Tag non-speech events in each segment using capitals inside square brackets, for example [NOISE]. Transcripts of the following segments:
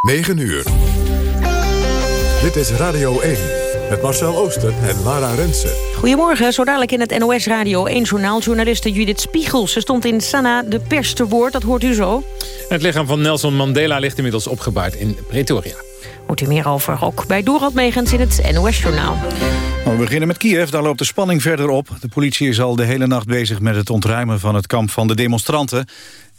9 uur. Dit is Radio 1 met Marcel Oosten en Lara Rensen. Goedemorgen, zo dadelijk in het NOS Radio 1-journaal... journaliste Judith Spiegel. Ze stond in Sanaa de pers te woord, dat hoort u zo. Het lichaam van Nelson Mandela ligt inmiddels opgebaard in Pretoria. Hoort u meer over, ook bij Dorald Megens in het NOS-journaal. Nou, we beginnen met Kiev, daar loopt de spanning verder op. De politie is al de hele nacht bezig met het ontruimen van het kamp van de demonstranten.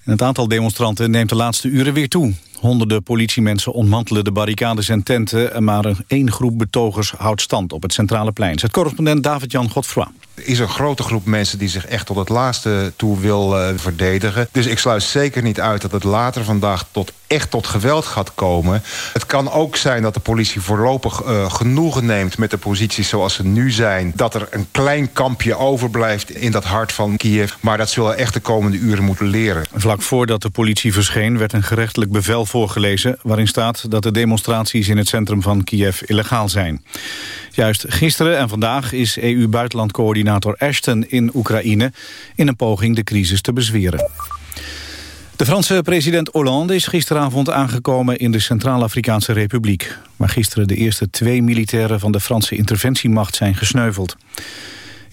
En het aantal demonstranten neemt de laatste uren weer toe. Honderden politiemensen ontmantelen de barricades en tenten... maar één groep betogers houdt stand op het centrale plein. Zet correspondent David-Jan Godfroy. Er is een grote groep mensen die zich echt tot het laatste toe wil uh, verdedigen. Dus ik sluit zeker niet uit dat het later vandaag tot echt tot geweld gaat komen. Het kan ook zijn dat de politie voorlopig uh, genoegen neemt... met de posities zoals ze nu zijn. Dat er een klein kampje overblijft in dat hart van Kiev. Maar dat zullen echt de komende uren moeten leren. Vlak voordat de politie verscheen werd een gerechtelijk bevel voorgelezen... waarin staat dat de demonstraties in het centrum van Kiev illegaal zijn. Juist gisteren en vandaag is EU-buitenlandcoördinator Ashton in Oekraïne... in een poging de crisis te bezweren. De Franse president Hollande is gisteravond aangekomen in de Centraal-Afrikaanse Republiek. Waar gisteren de eerste twee militairen van de Franse interventiemacht zijn gesneuveld.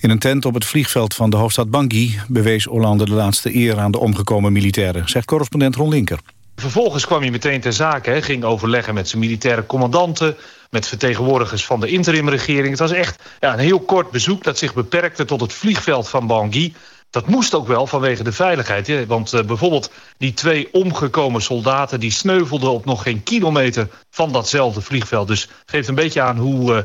In een tent op het vliegveld van de hoofdstad Bangui bewees Hollande de laatste eer aan de omgekomen militairen, zegt correspondent Ron Linker. Vervolgens kwam hij meteen ter zake, hè, ging overleggen met zijn militaire commandanten... met vertegenwoordigers van de interimregering. Het was echt ja, een heel kort bezoek dat zich beperkte tot het vliegveld van Bangui... Dat moest ook wel vanwege de veiligheid. Hè? Want uh, bijvoorbeeld die twee omgekomen soldaten... die sneuvelden op nog geen kilometer van datzelfde vliegveld. Dus geeft een beetje aan hoe uh,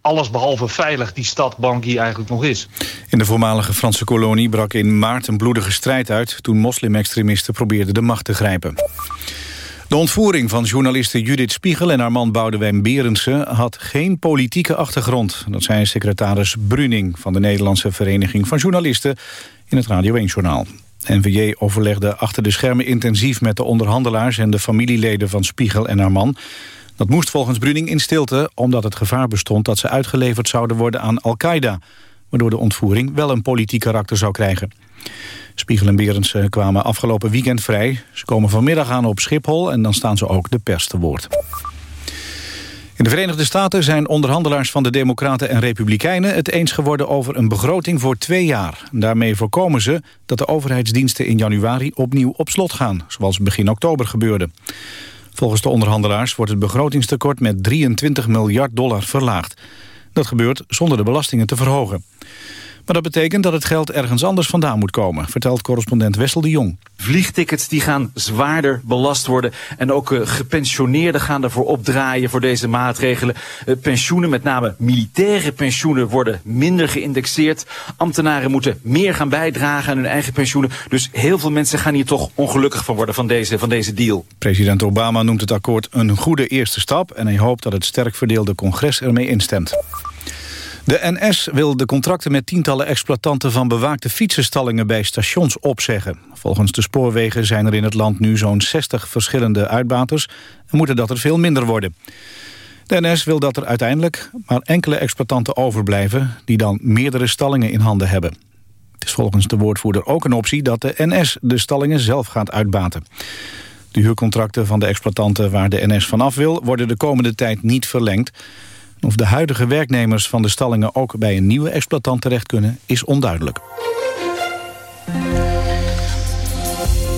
alles behalve veilig die stad Bangui eigenlijk nog is. In de voormalige Franse kolonie brak in maart een bloedige strijd uit... toen moslimextremisten probeerden de macht te grijpen. De ontvoering van journaliste Judith Spiegel en haar man Boudewijn Berendsen had geen politieke achtergrond. Dat zei secretaris Bruning van de Nederlandse Vereniging van Journalisten in het Radio 1-journaal. NVJ overlegde achter de schermen intensief met de onderhandelaars en de familieleden van Spiegel en haar man. Dat moest volgens Bruning in stilte omdat het gevaar bestond dat ze uitgeleverd zouden worden aan Al-Qaeda, waardoor de ontvoering wel een politiek karakter zou krijgen. Spiegel en Berends kwamen afgelopen weekend vrij. Ze komen vanmiddag aan op Schiphol en dan staan ze ook de pers te woord. In de Verenigde Staten zijn onderhandelaars van de Democraten en Republikeinen het eens geworden over een begroting voor twee jaar. Daarmee voorkomen ze dat de overheidsdiensten in januari opnieuw op slot gaan, zoals begin oktober gebeurde. Volgens de onderhandelaars wordt het begrotingstekort met 23 miljard dollar verlaagd. Dat gebeurt zonder de belastingen te verhogen. Maar dat betekent dat het geld ergens anders vandaan moet komen, vertelt correspondent Wessel de Jong. Vliegtickets die gaan zwaarder belast worden en ook uh, gepensioneerden gaan ervoor opdraaien voor deze maatregelen. Uh, pensioenen, met name militaire pensioenen, worden minder geïndexeerd. Ambtenaren moeten meer gaan bijdragen aan hun eigen pensioenen. Dus heel veel mensen gaan hier toch ongelukkig van worden van deze, van deze deal. President Obama noemt het akkoord een goede eerste stap en hij hoopt dat het sterk verdeelde congres ermee instemt. De NS wil de contracten met tientallen exploitanten van bewaakte fietsenstallingen bij stations opzeggen. Volgens de spoorwegen zijn er in het land nu zo'n 60 verschillende uitbaters en moeten dat er veel minder worden. De NS wil dat er uiteindelijk maar enkele exploitanten overblijven die dan meerdere stallingen in handen hebben. Het is volgens de woordvoerder ook een optie dat de NS de stallingen zelf gaat uitbaten. De huurcontracten van de exploitanten waar de NS vanaf wil worden de komende tijd niet verlengd. Of de huidige werknemers van de stallingen ook bij een nieuwe exploitant terecht kunnen, is onduidelijk.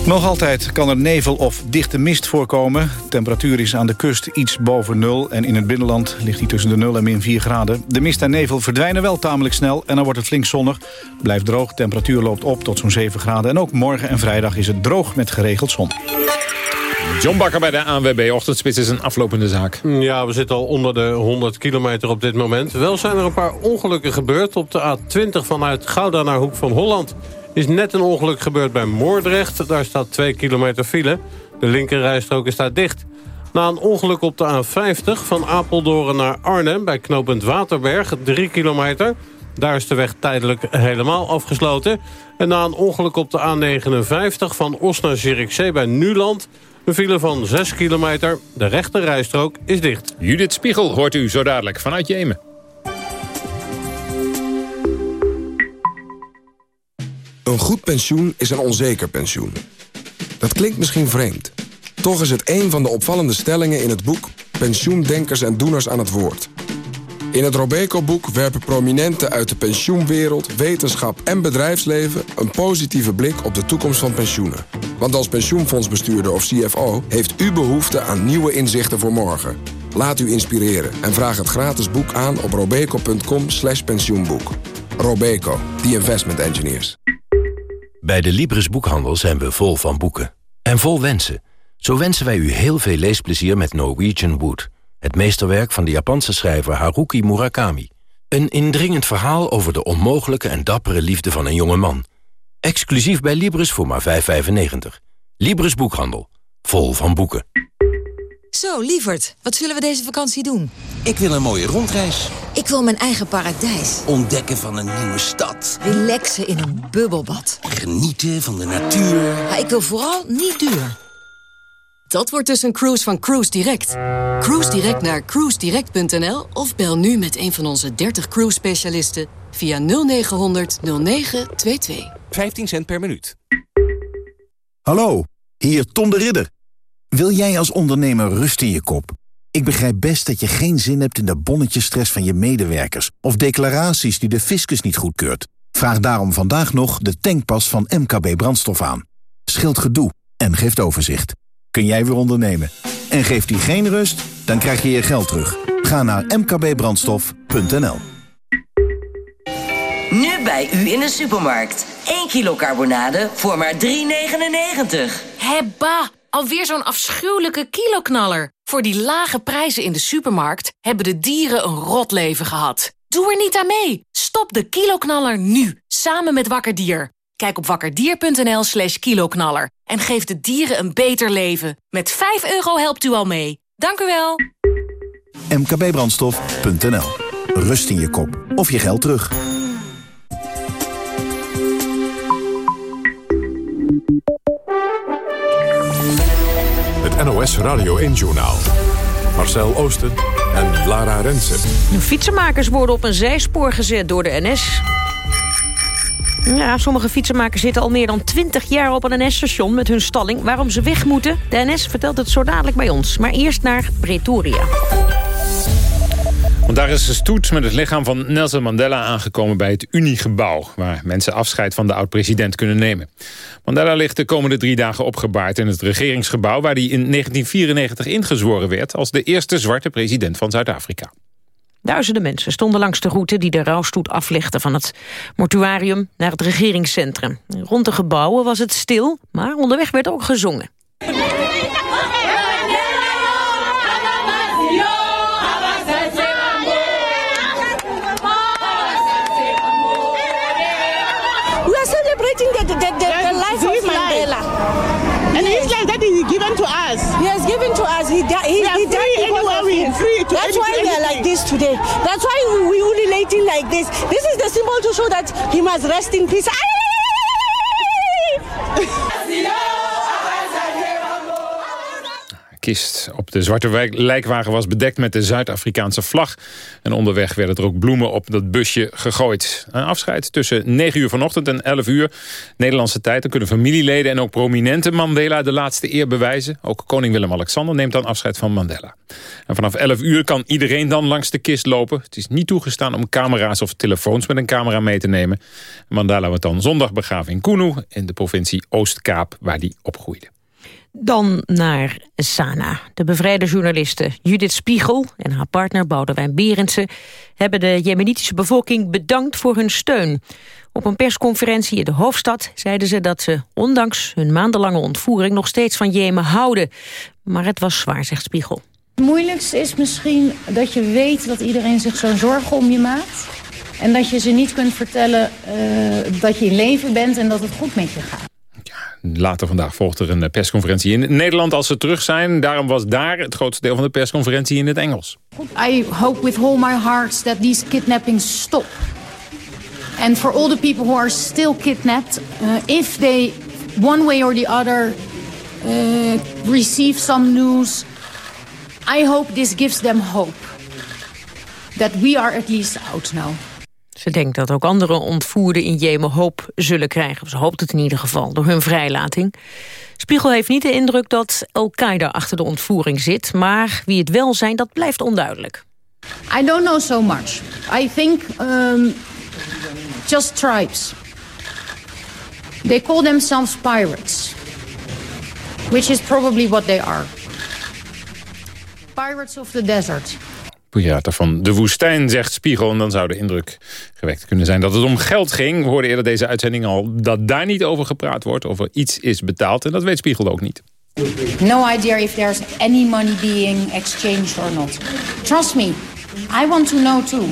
Nog altijd kan er nevel of dichte mist voorkomen. Temperatuur is aan de kust iets boven nul... en in het binnenland ligt die tussen de 0 en min 4 graden. De mist en nevel verdwijnen wel tamelijk snel en dan wordt het flink zonnig. Blijft droog, temperatuur loopt op tot zo'n 7 graden... en ook morgen en vrijdag is het droog met geregeld zon. John Bakker bij de ANWB. Ochtendspits is een aflopende zaak. Ja, we zitten al onder de 100 kilometer op dit moment. Wel zijn er een paar ongelukken gebeurd op de A20 vanuit Gouda naar Hoek van Holland. Is net een ongeluk gebeurd bij Moordrecht. Daar staat 2 kilometer file. De linkerrijstrook is daar dicht. Na een ongeluk op de A50 van Apeldoorn naar Arnhem... bij knooppunt Waterberg, 3 kilometer... Daar is de weg tijdelijk helemaal afgesloten. En na een ongeluk op de A59 van Os naar bij Nuland... Een file van 6 kilometer. De rechte rijstrook is dicht. Judith Spiegel hoort u zo dadelijk vanuit Jemen. Een goed pensioen is een onzeker pensioen. Dat klinkt misschien vreemd. Toch is het een van de opvallende stellingen in het boek... Pensioendenkers en Doeners aan het woord. In het Robeco-boek werpen prominenten uit de pensioenwereld... wetenschap en bedrijfsleven een positieve blik op de toekomst van pensioenen. Want als pensioenfondsbestuurder of CFO... heeft u behoefte aan nieuwe inzichten voor morgen. Laat u inspireren en vraag het gratis boek aan op robeco.com pensioenboek. Robeco, the investment engineers. Bij de Libris Boekhandel zijn we vol van boeken. En vol wensen. Zo wensen wij u heel veel leesplezier met Norwegian Wood. Het meesterwerk van de Japanse schrijver Haruki Murakami. Een indringend verhaal over de onmogelijke en dappere liefde van een jonge man. Exclusief bij Libris voor maar 5,95. Libris Boekhandel. Vol van boeken. Zo, lieverd, wat zullen we deze vakantie doen? Ik wil een mooie rondreis. Ik wil mijn eigen paradijs. Ontdekken van een nieuwe stad. Relaxen in een bubbelbad. Genieten van de natuur. Maar ik wil vooral niet duur. Dat wordt dus een cruise van Cruise Direct. Cruise Direct naar cruisedirect.nl of bel nu met een van onze 30 cruise specialisten via 0900 0922. 15 cent per minuut. Hallo, hier Tom de Ridder. Wil jij als ondernemer rust in je kop? Ik begrijp best dat je geen zin hebt in de bonnetjesstress van je medewerkers... of declaraties die de fiscus niet goedkeurt. Vraag daarom vandaag nog de tankpas van MKB Brandstof aan. Scheelt gedoe en geeft overzicht. Kun jij weer ondernemen. En geeft die geen rust, dan krijg je je geld terug. Ga naar mkbbrandstof.nl Nu bij u in de supermarkt. 1 kilo carbonade voor maar 3,99. Hebba! Alweer zo'n afschuwelijke kiloknaller. Voor die lage prijzen in de supermarkt hebben de dieren een rot leven gehad. Doe er niet aan mee. Stop de kiloknaller nu, samen met Wakkerdier. Kijk op wakkerdier.nl slash kiloknaller en geef de dieren een beter leven. Met 5 euro helpt u al mee. Dank u wel. mkbbrandstof.nl Rust in je kop of je geld terug. Het NOS Radio 1-journaal. Marcel Oosten en Lara Rensen. Fietsenmakers worden op een zijspoor gezet door de NS. Ja, sommige fietsenmakers zitten al meer dan 20 jaar op een NS-station met hun stalling. Waarom ze weg moeten? De NS vertelt het zo dadelijk bij ons. Maar eerst naar Pretoria. Want daar is de stoet met het lichaam van Nelson Mandela aangekomen bij het Uniegebouw... waar mensen afscheid van de oud-president kunnen nemen. Mandela ligt de komende drie dagen opgebaard in het regeringsgebouw... waar hij in 1994 ingezworen werd als de eerste zwarte president van Zuid-Afrika. Duizenden mensen stonden langs de route die de rouwstoet aflegde van het mortuarium naar het regeringscentrum. Rond de gebouwen was het stil, maar onderweg werd ook gezongen. Like this today. That's why we, we only relating like this. This is the symbol to show that he must rest in peace. [LAUGHS] kist op de zwarte lijkwagen was bedekt met de Zuid-Afrikaanse vlag. En onderweg werden er ook bloemen op dat busje gegooid. Een afscheid tussen 9 uur vanochtend en 11 uur Nederlandse tijd. Dan kunnen familieleden en ook prominente Mandela de laatste eer bewijzen. Ook koning Willem-Alexander neemt dan afscheid van Mandela. En vanaf 11 uur kan iedereen dan langs de kist lopen. Het is niet toegestaan om camera's of telefoons met een camera mee te nemen. Mandela wordt dan zondag begraven in Kunu in de provincie Oostkaap waar hij opgroeide. Dan naar Sana. De bevrijde journalisten Judith Spiegel en haar partner Boudewijn Berendsen... hebben de jemenitische bevolking bedankt voor hun steun. Op een persconferentie in de hoofdstad zeiden ze dat ze... ondanks hun maandenlange ontvoering nog steeds van Jemen houden. Maar het was zwaar, zegt Spiegel. Het moeilijkste is misschien dat je weet dat iedereen zich zo'n zorgen om je maakt. En dat je ze niet kunt vertellen uh, dat je in leven bent en dat het goed met je gaat. Later vandaag volgt er een persconferentie in Nederland als ze terug zijn. Daarom was daar het grootste deel van de persconferentie in het Engels. I hope with all my heart that these kidnappings stop. And for all the people who are still kidnapped, uh, if they one way or the other uh, receive some news, I hope this gives them hope. That we are at least out now. Ze denkt dat ook andere ontvoerden in Jemen hoop zullen krijgen. Ze hoopt het in ieder geval, door hun vrijlating. Spiegel heeft niet de indruk dat Al-Qaeda achter de ontvoering zit... maar wie het wel zijn, dat blijft onduidelijk. I don't know so much. I think um, just tribes. They call themselves pirates. Which is probably what they are. Pirates of the desert. Piraten van de woestijn, zegt Spiegel. En dan zou de indruk gewekt kunnen zijn dat het om geld ging. We hoorden eerder deze uitzending al dat daar niet over gepraat wordt. Of er iets is betaald. En dat weet Spiegel ook niet. No idea if there's any money being exchanged or not. Trust me, I want to know too.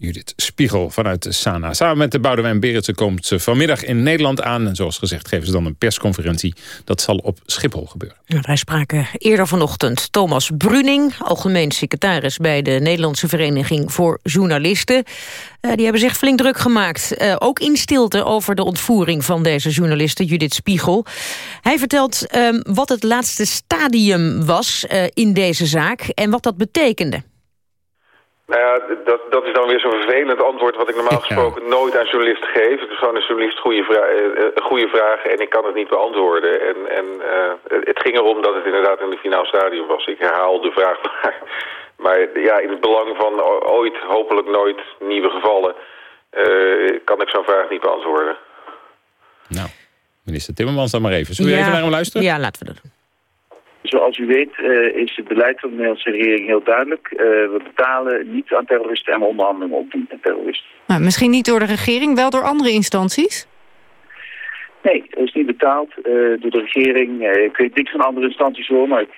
Judith Spiegel vanuit Sana. Samen met de Boudewijn Berendsen komt ze vanmiddag in Nederland aan. En zoals gezegd geven ze dan een persconferentie. Dat zal op Schiphol gebeuren. Ja, wij spraken eerder vanochtend Thomas Bruning... algemeen secretaris bij de Nederlandse Vereniging voor Journalisten. Uh, die hebben zich flink druk gemaakt. Uh, ook in stilte over de ontvoering van deze journaliste Judith Spiegel. Hij vertelt uh, wat het laatste stadium was eh, in deze zaak... en wat dat betekende. Nou ja, dat, dat is dan weer zo'n vervelend antwoord wat ik normaal gesproken nooit aan journalisten geef. Het is gewoon een journalist goede, vra uh, goede vraag en ik kan het niet beantwoorden. En, en uh, het ging erom dat het inderdaad in het finaal stadium was. Ik herhaal de vraag [LAUGHS] maar. Maar ja, in het belang van ooit, hopelijk nooit, nieuwe gevallen... Uh, kan ik zo'n vraag niet beantwoorden. Nou, minister Timmermans dan maar even. Zullen we ja, even naar hem luisteren? Ja, laten we dat doen. Zoals u weet uh, is het beleid van de Nederlandse regering heel duidelijk. Uh, we betalen niet aan terroristen en we onderhandelen ook niet met terroristen. Maar misschien niet door de regering, wel door andere instanties? Nee, het is niet betaald uh, door de regering. ik weet niks van andere instanties hoor, maar ik,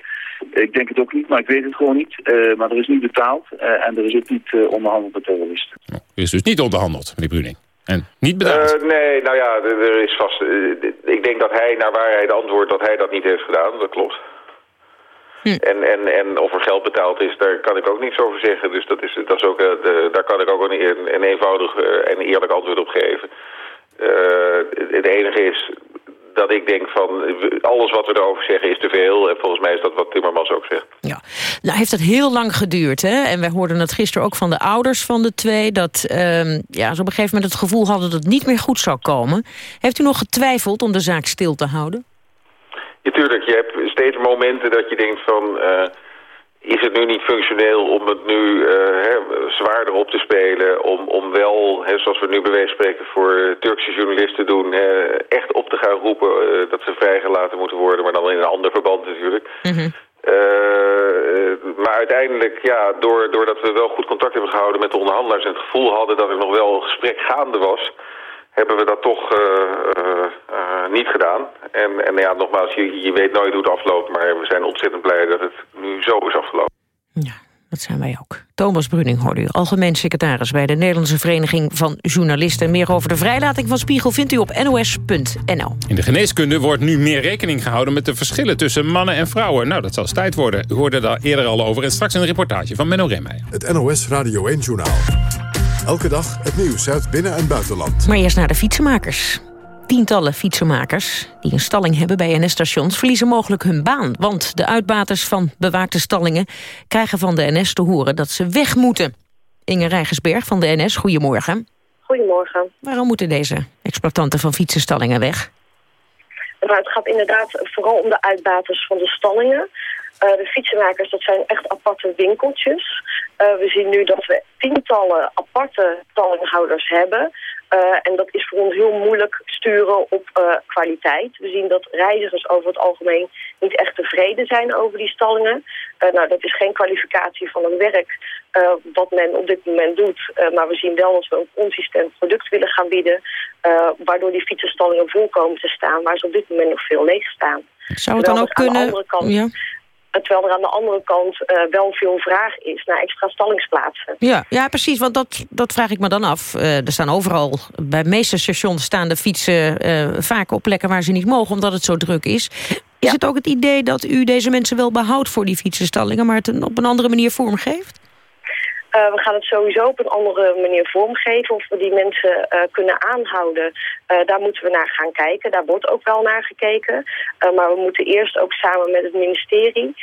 ik, denk het ook niet. Maar ik weet het gewoon niet. maar er is niet betaald en er is ook niet onderhandeld met terroristen. Er is dus niet onderhandeld, meneer Bruning? En niet betaald? nee, nou ja, er, er is vast... ik denk dat hij, naar waarheid antwoordt, dat hij dat niet heeft gedaan. Dat klopt. Hm. En, en, en of er geld betaald is, daar kan ik ook niks over zeggen. Dus dat is, dat is ook, de, daar kan ik ook een, een eenvoudig uh, en eerlijk antwoord op geven. Uh, het enige is dat ik denk van alles wat we erover zeggen is te veel. En volgens mij is dat wat Timmermans ook zegt. Ja, nou heeft het heel lang geduurd. Hè? En wij hoorden het gisteren ook van de ouders van de twee... dat uh, ja, ze op een gegeven moment het gevoel hadden dat het niet meer goed zou komen. Heeft u nog getwijfeld om de zaak stil te houden? Natuurlijk, je hebt steeds momenten dat je denkt van... Uh, is het nu niet functioneel om het nu uh, hè, zwaarder op te spelen... om, om wel, hè, zoals we nu bij wijze spreken voor Turkse journalisten doen... Uh, echt op te gaan roepen dat ze vrijgelaten moeten worden... maar dan in een ander verband natuurlijk. Mm -hmm. maar uiteindelijk, ja, door, doordat we wel goed contact hebben gehouden met de onderhandelaars... en het gevoel hadden dat er nog wel een gesprek gaande was hebben we dat toch uh, uh, niet gedaan. En, en ja, nogmaals, je, je weet nooit hoe het afloopt... maar we zijn ontzettend blij dat het nu zo is afgelopen. Ja, dat zijn wij ook. Thomas Bruning hoorde u, algemeen secretaris... bij de Nederlandse Vereniging van Journalisten. Meer over de vrijlating van Spiegel vindt u op nos.nl. In de geneeskunde wordt nu meer rekening gehouden... met de verschillen tussen mannen en vrouwen. Nou, dat zal eens tijd worden. U hoorde daar eerder al over. En straks een reportage van Menno Remmeijer. Het NOS Radio 1-journaal. Elke dag het nieuws uit binnen- en buitenland. Maar eerst naar de fietsenmakers. Tientallen fietsenmakers die een stalling hebben bij NS-stations... verliezen mogelijk hun baan. Want de uitbaters van bewaakte stallingen krijgen van de NS te horen dat ze weg moeten. Inge Rijgersberg van de NS, goedemorgen. Goedemorgen. Waarom moeten deze exploitanten van fietsenstallingen weg? Nou, het gaat inderdaad vooral om de uitbaters van de stallingen. Uh, de fietsenmakers, dat zijn echt aparte winkeltjes. Uh, we zien nu dat we tientallen aparte stallinghouders hebben. Uh, en dat is voor ons heel moeilijk sturen op uh, kwaliteit. We zien dat reizigers over het algemeen niet echt tevreden zijn over die stallingen. Nou, dat is geen kwalificatie van een werk wat men op dit moment doet. maar we zien wel dat we een consistent product willen gaan bieden... waardoor die fietsenstallingen vol komen te staan... waar ze op dit moment nog veel leeg staan. Zou het dan ook kunnen... Kant, ja terwijl er aan de andere kant uh, wel veel vraag is naar extra stallingsplaatsen. Ja, ja precies, want dat, dat vraag ik me dan af. Uh, er staan overal, bij de meeste stations staan de fietsen uh, vaak op plekken waar ze niet mogen, omdat het zo druk is. Is het ook het idee dat u deze mensen wel behoudt voor die fietsenstallingen, maar het op een andere manier vormgeeft? We gaan het sowieso op een andere manier vormgeven. Of we die mensen kunnen aanhouden, daar moeten we naar gaan kijken. Daar wordt ook wel naar gekeken. maar we moeten eerst ook samen met het ministerie,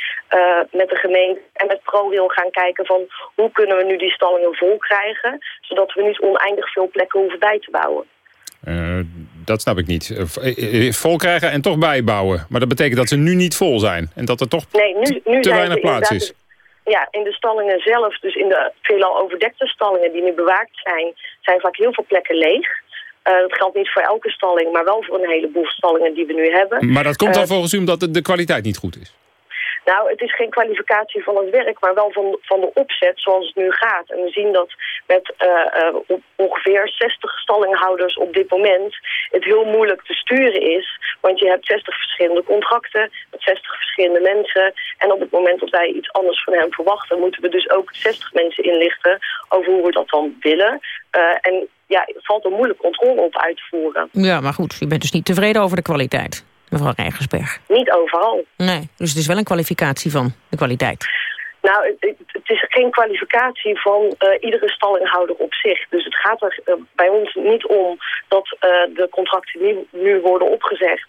met de gemeente en met ProRail gaan kijken van hoe kunnen we nu die stallingen vol krijgen, zodat we niet oneindig veel plekken hoeven bij te bouwen. dat snap ik niet. vol krijgen en toch bijbouwen. Maar dat betekent dat ze nu niet vol zijn. En dat er toch nee, nu, nu te weinig plaats is ja, in de stallingen zelf, dus in de veelal overdekte stallingen die nu bewaakt zijn, zijn vaak heel veel plekken leeg. Uh, dat geldt niet voor elke stalling, maar wel voor een heleboel stallingen die we nu hebben. Maar dat komt dan uh, volgens u omdat de, de kwaliteit niet goed is? Nou, het is geen kwalificatie van het werk, maar wel van, van de opzet zoals het nu gaat. En we zien dat met uh, ongeveer 60 stallinghouders op dit moment het heel moeilijk te sturen is. Want je hebt 60 verschillende contracten met 60 verschillende mensen. En op het moment dat wij iets anders van hem verwachten, moeten we dus ook 60 mensen inlichten over hoe we dat dan willen. Uh, en ja, het valt er moeilijk controle op uit te voeren. Ja, maar goed, u bent dus niet tevreden over de kwaliteit mevrouw Rijgersberg? Niet overal. Nee, dus het is wel een kwalificatie van de kwaliteit. Nou, het, het is geen kwalificatie van uh, iedere stallinghouder op zich. Dus het gaat er uh, bij ons niet om dat uh, de contracten nu, nu worden opgezegd...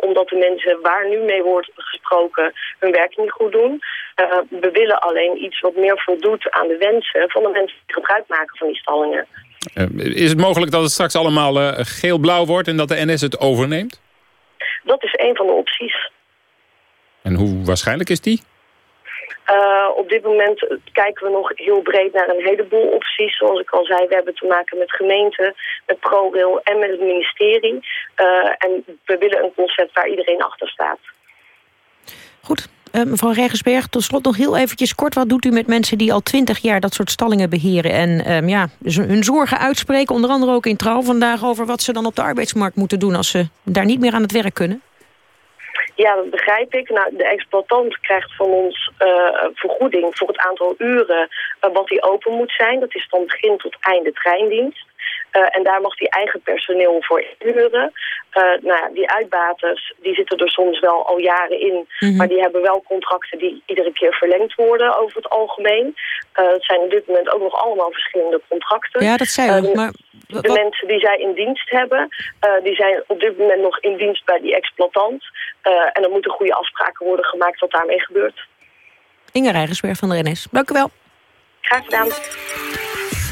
omdat de mensen waar nu mee wordt gesproken hun werk niet goed doen. we willen alleen iets wat meer voldoet aan de wensen van de mensen die gebruik maken van die stallingen. is het mogelijk dat het straks allemaal geel-blauw wordt en dat de NS het overneemt? Dat is een van de opties. En hoe waarschijnlijk is die? Uh, op dit moment kijken we nog heel breed naar een heleboel opties. Zoals ik al zei, we hebben te maken met gemeenten, met ProRail en met het ministerie. Uh, en we willen een concept waar iedereen achter staat. Goed. Uh, mevrouw Regensberg, tot slot nog heel eventjes kort. Wat doet u met mensen die al twintig jaar dat soort stallingen beheren... en um, ja, hun zorgen uitspreken, onder andere ook in Trouw vandaag... over wat ze dan op de arbeidsmarkt moeten doen als ze daar niet meer aan het werk kunnen? Ja, dat begrijp ik. Nou, de exploitant krijgt van ons uh, vergoeding voor het aantal uren uh, wat hij open moet zijn. Dat is van begin tot einde treindienst. Uh, en daar mag hij eigen personeel voor inhuren. Uh, nou ja, die uitbaters die zitten er soms wel al jaren in. Mm -hmm. Maar die hebben wel contracten die iedere keer verlengd worden over het algemeen. Uh, het zijn op dit moment ook nog allemaal verschillende contracten. Ja, dat zei u. Maar de wat... mensen die zij in dienst hebben, die zijn op dit moment nog in dienst bij die exploitant. en er moeten goede afspraken worden gemaakt wat daarmee gebeurt. Inge Rijgersberg van de NS. Dank u wel. Graag gedaan.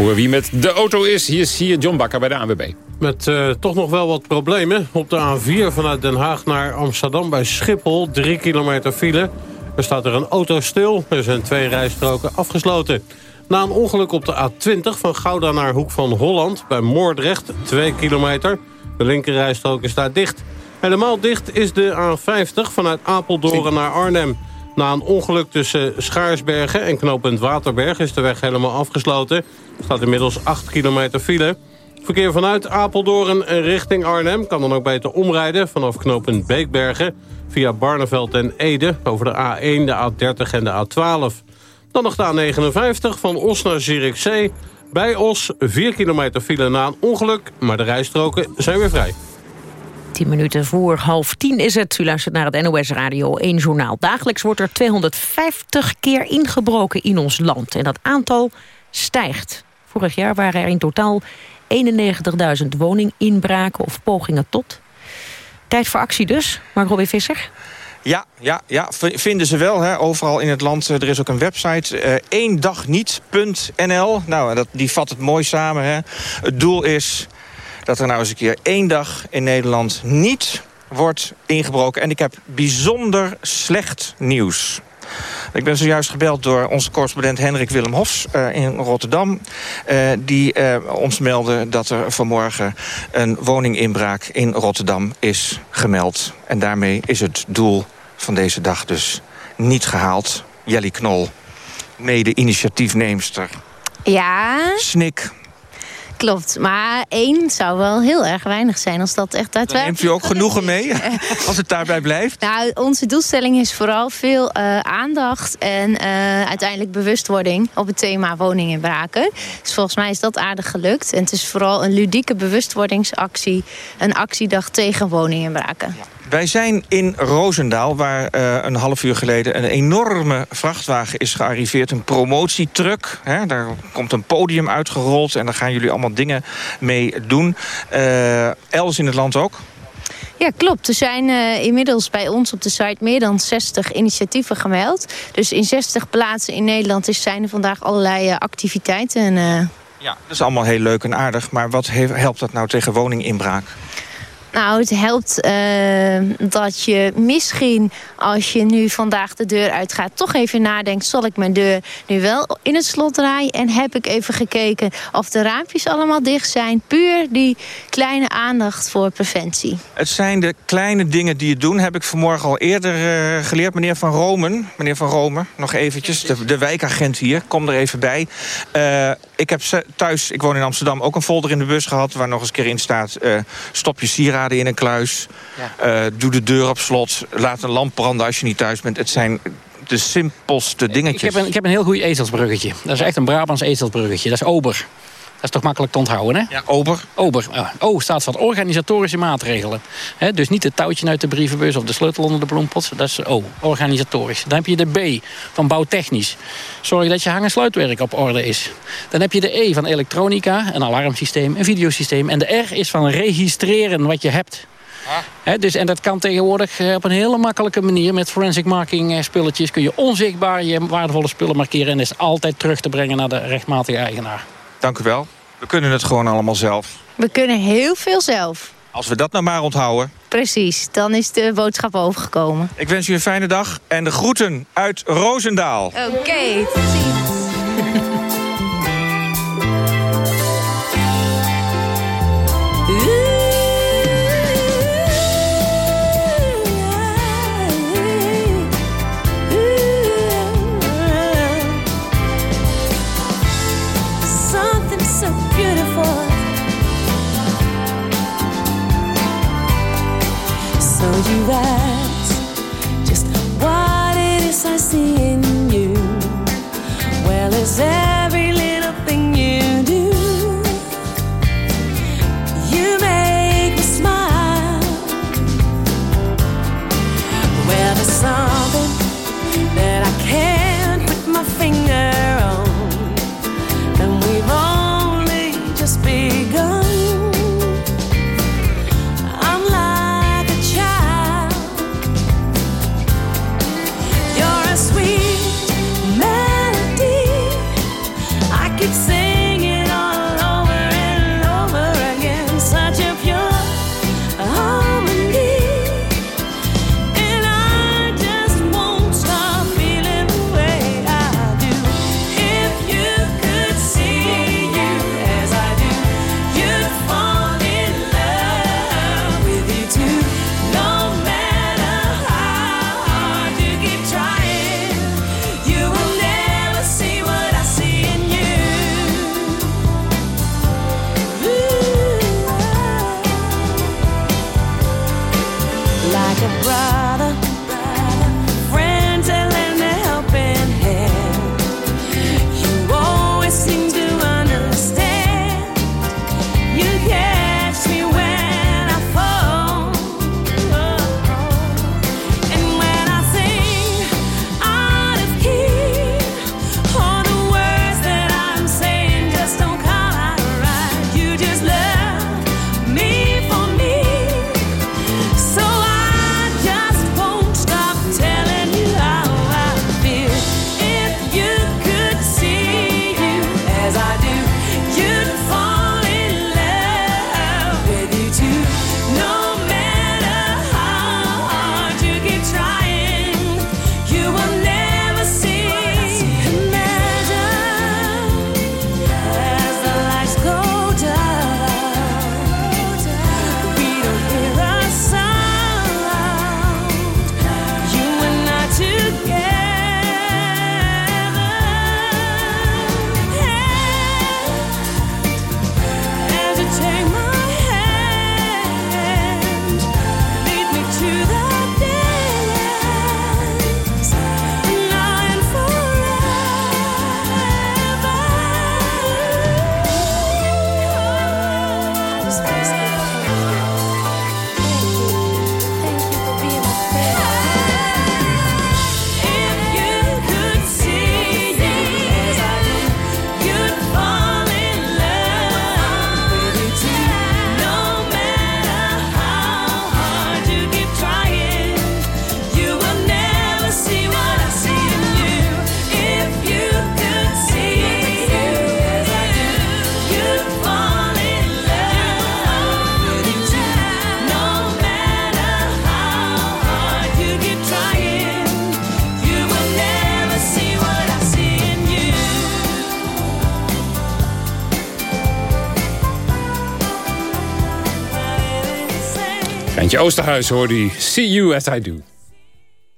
Voor wie met de auto is, hier zie je John Bakker bij de ANWB. Met uh, toch nog wel wat problemen. Op de A4 vanuit Den Haag naar Amsterdam bij Schiphol. Drie kilometer file. Er staat er een auto stil. Er zijn twee rijstroken afgesloten. Na een ongeluk op de A20 van Gouda naar Hoek van Holland... bij Moordrecht, 2 kilometer. De linkerrijstrook is daar dicht. Helemaal dicht is de A50 vanuit Apeldoorn naar Arnhem. Na een ongeluk tussen Schaarsbergen en knooppunt Waterberg... is de weg helemaal afgesloten. Er staat inmiddels 8 kilometer file. Verkeer vanuit Apeldoorn richting Arnhem... kan dan ook beter omrijden vanaf knooppunt Beekbergen... via Barneveld en Ede over de A1, de A30 en de A12. Dan nog de A59 van Os naar Zierikzee. Bij Os 4 kilometer file na een ongeluk... maar de rijstroken zijn weer vrij. 10 minuten voor half tien is het. U luistert naar het NOS Radio 1 Journaal. Dagelijks wordt er 250 keer ingebroken in ons land. En dat aantal stijgt. Vorig jaar waren er in totaal 91.000 woninginbraken of pogingen tot. Tijd voor actie dus, maar Robin Visser... Ja, ja, ja, vinden ze wel. Hè. Overal in het land. Er is ook een website. Uh, eendagniet.nl. Nou, dat, die vat het mooi samen. Hè. Het doel is dat er nou eens een keer één dag in Nederland niet wordt ingebroken. En ik heb bijzonder slecht nieuws. Ik ben zojuist gebeld door onze correspondent Hendrik Willem Hofs uh, in Rotterdam. Uh, die uh, ons meldde dat er vanmorgen een woninginbraak in Rotterdam is gemeld. En daarmee is het doel van deze dag dus niet gehaald. Jelly Knol, mede-initiatiefneemster. Ja? Snik, Klopt, maar één zou wel heel erg weinig zijn als dat echt daadwerkelijk... neemt u ook genoegen mee, [LAUGHS] [LAUGHS] als het daarbij blijft? Nou, onze doelstelling is vooral veel uh, aandacht en uh, uiteindelijk bewustwording op het thema woninginbraken. Dus volgens mij is dat aardig gelukt. En het is vooral een ludieke bewustwordingsactie, een actiedag tegen woninginbraken. Ja. Wij zijn in Roosendaal, waar uh, een half uur geleden... een enorme vrachtwagen is gearriveerd, een promotietruck. Hè, daar komt een podium uitgerold en daar gaan jullie allemaal dingen mee doen. Uh, elders in het land ook? Ja, klopt. Er zijn uh, inmiddels bij ons op de site meer dan 60 initiatieven gemeld. Dus in 60 plaatsen in Nederland is, zijn er vandaag allerlei activiteiten. Ja, dat is allemaal heel leuk en aardig. Maar wat helpt dat nou tegen woninginbraak? Nou, het helpt uh, dat je misschien als je nu vandaag de deur uitgaat... toch even nadenkt, zal ik mijn deur nu wel in het slot draaien? En heb ik even gekeken of de raampjes allemaal dicht zijn? Puur die kleine aandacht voor preventie. Het zijn de kleine dingen die je doen. Heb ik vanmorgen al eerder uh, geleerd. Meneer Van Romen, meneer Van Romen, nog eventjes. De, de wijkagent hier, kom er even bij. Uh, ik heb thuis, ik woon in Amsterdam, ook een folder in de bus gehad... waar nog eens een keer in staat, stop je sieraden in een kluis. Ja. Uh, doe de deur op slot. Laat een lamp branden als je niet thuis bent. Het zijn de simpelste dingetjes. Ik heb een, ik heb een heel goed ezelsbruggetje. Dat is echt een Brabants ezelsbruggetje. Dat is ober. Dat is toch makkelijk te onthouden, hè? Ja, ober. Ober. O staat voor organisatorische maatregelen. He, dus niet het touwtje uit de brievenbus of de sleutel onder de bloempot. Dat is O, organisatorisch. Dan heb je de B van bouwtechnisch. Zorg dat je hang- en sluitwerk op orde is. Dan heb je de E van elektronica, een alarmsysteem, een videosysteem. En de R is van registreren wat je hebt. He, dus, en dat kan tegenwoordig eh, op een hele makkelijke manier... met forensic marking eh, spulletjes kun je onzichtbaar je waardevolle spullen markeren... en is altijd terug te brengen naar de rechtmatige eigenaar. Dank u wel. We kunnen het gewoon allemaal zelf. We kunnen heel veel zelf. Als we dat nou maar onthouden. Precies, dan is de boodschap overgekomen. Ik wens u een fijne dag en de groeten uit Roosendaal. Oké, okay, tot ziens. You that Oosterhuis hoorde die See You As I Do.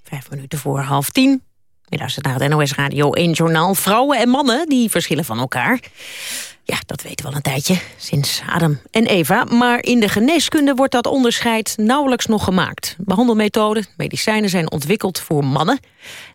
Vijf minuten voor half tien. Middags naar het NOS Radio 1 journaal. Vrouwen en mannen die verschillen van elkaar. Ja, dat weten we al een tijdje, sinds Adam en Eva. Maar in de geneeskunde wordt dat onderscheid nauwelijks nog gemaakt. Behandelmethoden, medicijnen zijn ontwikkeld voor mannen...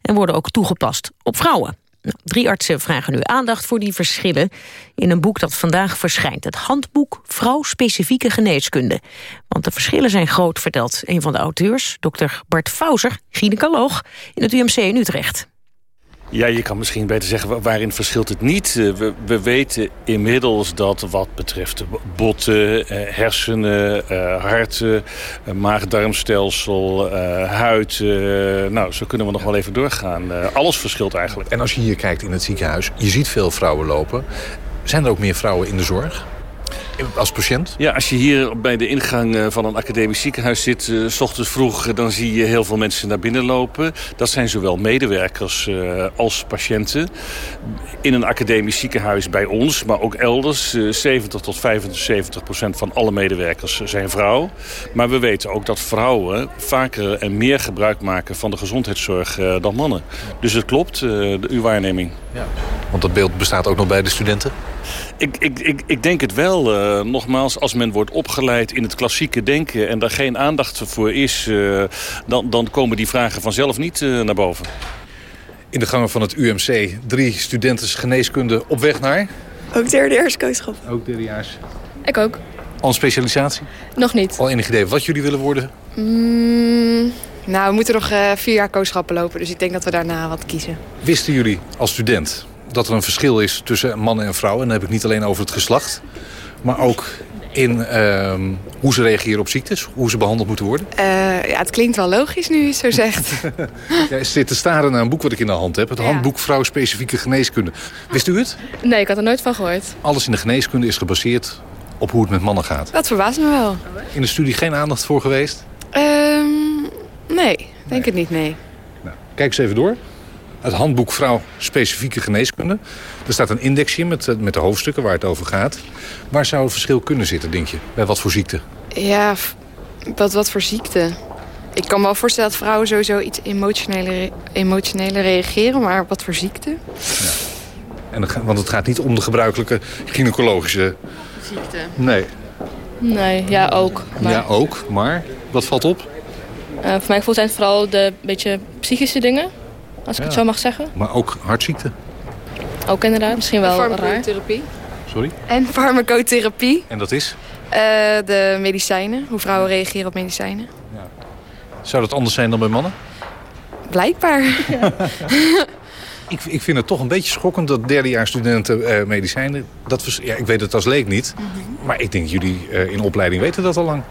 en worden ook toegepast op vrouwen. Drie artsen vragen nu aandacht voor die verschillen... in een boek dat vandaag verschijnt. Het handboek Vrouw-specifieke geneeskunde. Want de verschillen zijn groot, vertelt een van de auteurs... dokter Bart Fauser, gynaecoloog, in het UMC in Utrecht. Ja, je kan misschien beter zeggen waarin verschilt het niet. Eh, we, we weten inmiddels dat wat betreft botten, eh, hersenen, eh, harten, maag-darmstelsel, huid... nou, zo kunnen we nog wel even doorgaan. alles verschilt eigenlijk. En als je hier kijkt in het ziekenhuis, je ziet veel vrouwen lopen. Zijn er ook meer vrouwen in de zorg? Als patiënt? Ja, als je hier bij de ingang eh, van een academisch ziekenhuis zit... Uh, s ochtends vroeg, dan zie je heel veel mensen naar binnen lopen. Dat zijn zowel medewerkers uh, als patiënten. In een academisch ziekenhuis bij ons, maar ook elders... 70 tot 75 procent van alle medewerkers zijn vrouw. Maar we weten ook dat vrouwen vaker en meer gebruik maken... van de gezondheidszorg dan mannen. Dus het klopt, uw waarneming. Ja. Want dat beeld bestaat ook nog bij de studenten? Ik, ik, ik, ik denk het wel. Uh, nogmaals, als men wordt opgeleid in het klassieke denken... en daar geen aandacht voor is... Uh, dan, dan komen die vragen vanzelf niet uh, naar boven. In de gangen van het UMC, drie studenten geneeskunde op weg naar... Ook derdejaars kooschap. Ook derdejaars. Ik ook. Al een specialisatie? Nog niet. Al enig idee wat jullie willen worden? Mm, nou, we moeten nog vier jaar kooschappen lopen. Dus ik denk dat we daarna wat kiezen. Wisten jullie als student dat er een verschil is tussen mannen en vrouwen. En dan heb ik niet alleen over het geslacht. Maar ook in uh, hoe ze reageren op ziektes. Hoe ze behandeld moeten worden. Uh, ja, het klinkt wel logisch nu je het zo zegt. [LAUGHS] ja, zit te staren naar een boek wat ik in de hand heb. Het ja. handboek Vrouw-specifieke geneeskunde. Wist u het? Nee, ik had er nooit van gehoord. Alles in de geneeskunde is gebaseerd op hoe het met mannen gaat. Dat verbaast me wel. In de studie geen aandacht voor geweest? Um, nee, denk nee. het niet, nee. Nou, kijk eens even door het handboek Vrouw Specifieke Geneeskunde. Er staat een indexje met, eh, met de hoofdstukken waar het over gaat. Waar zou het verschil kunnen zitten, denk je? Bij wat voor ziekte? Ja, wat, wat voor ziekte? Ik kan me wel voorstellen dat vrouwen sowieso iets emotioneler, emotioneler reageren. Maar wat voor ziekte? Ja. En het, want het gaat niet om de gebruikelijke gynaecologische... Ziekte? Nee. Nee, ja ook. Maar... Ja ook, maar wat valt op? Uh, voor mij voelt het vooral de beetje psychische dingen als ik het zo mag zeggen. Maar ook hartziekte? Ook inderdaad, misschien wel farmacotherapie. Sorry? En farmacotherapie. En dat is? Uh, de medicijnen, hoe vrouwen reageren op medicijnen. Ja. Zou dat anders zijn dan bij mannen? Blijkbaar. [LAUGHS] Ja. ik, ik vind het toch een beetje schokkend dat derdejaarsstudenten uh, medicijnen... Dat, ja, ik weet het als leek niet, mm -hmm. maar ik denk jullie uh, in opleiding weten dat al lang.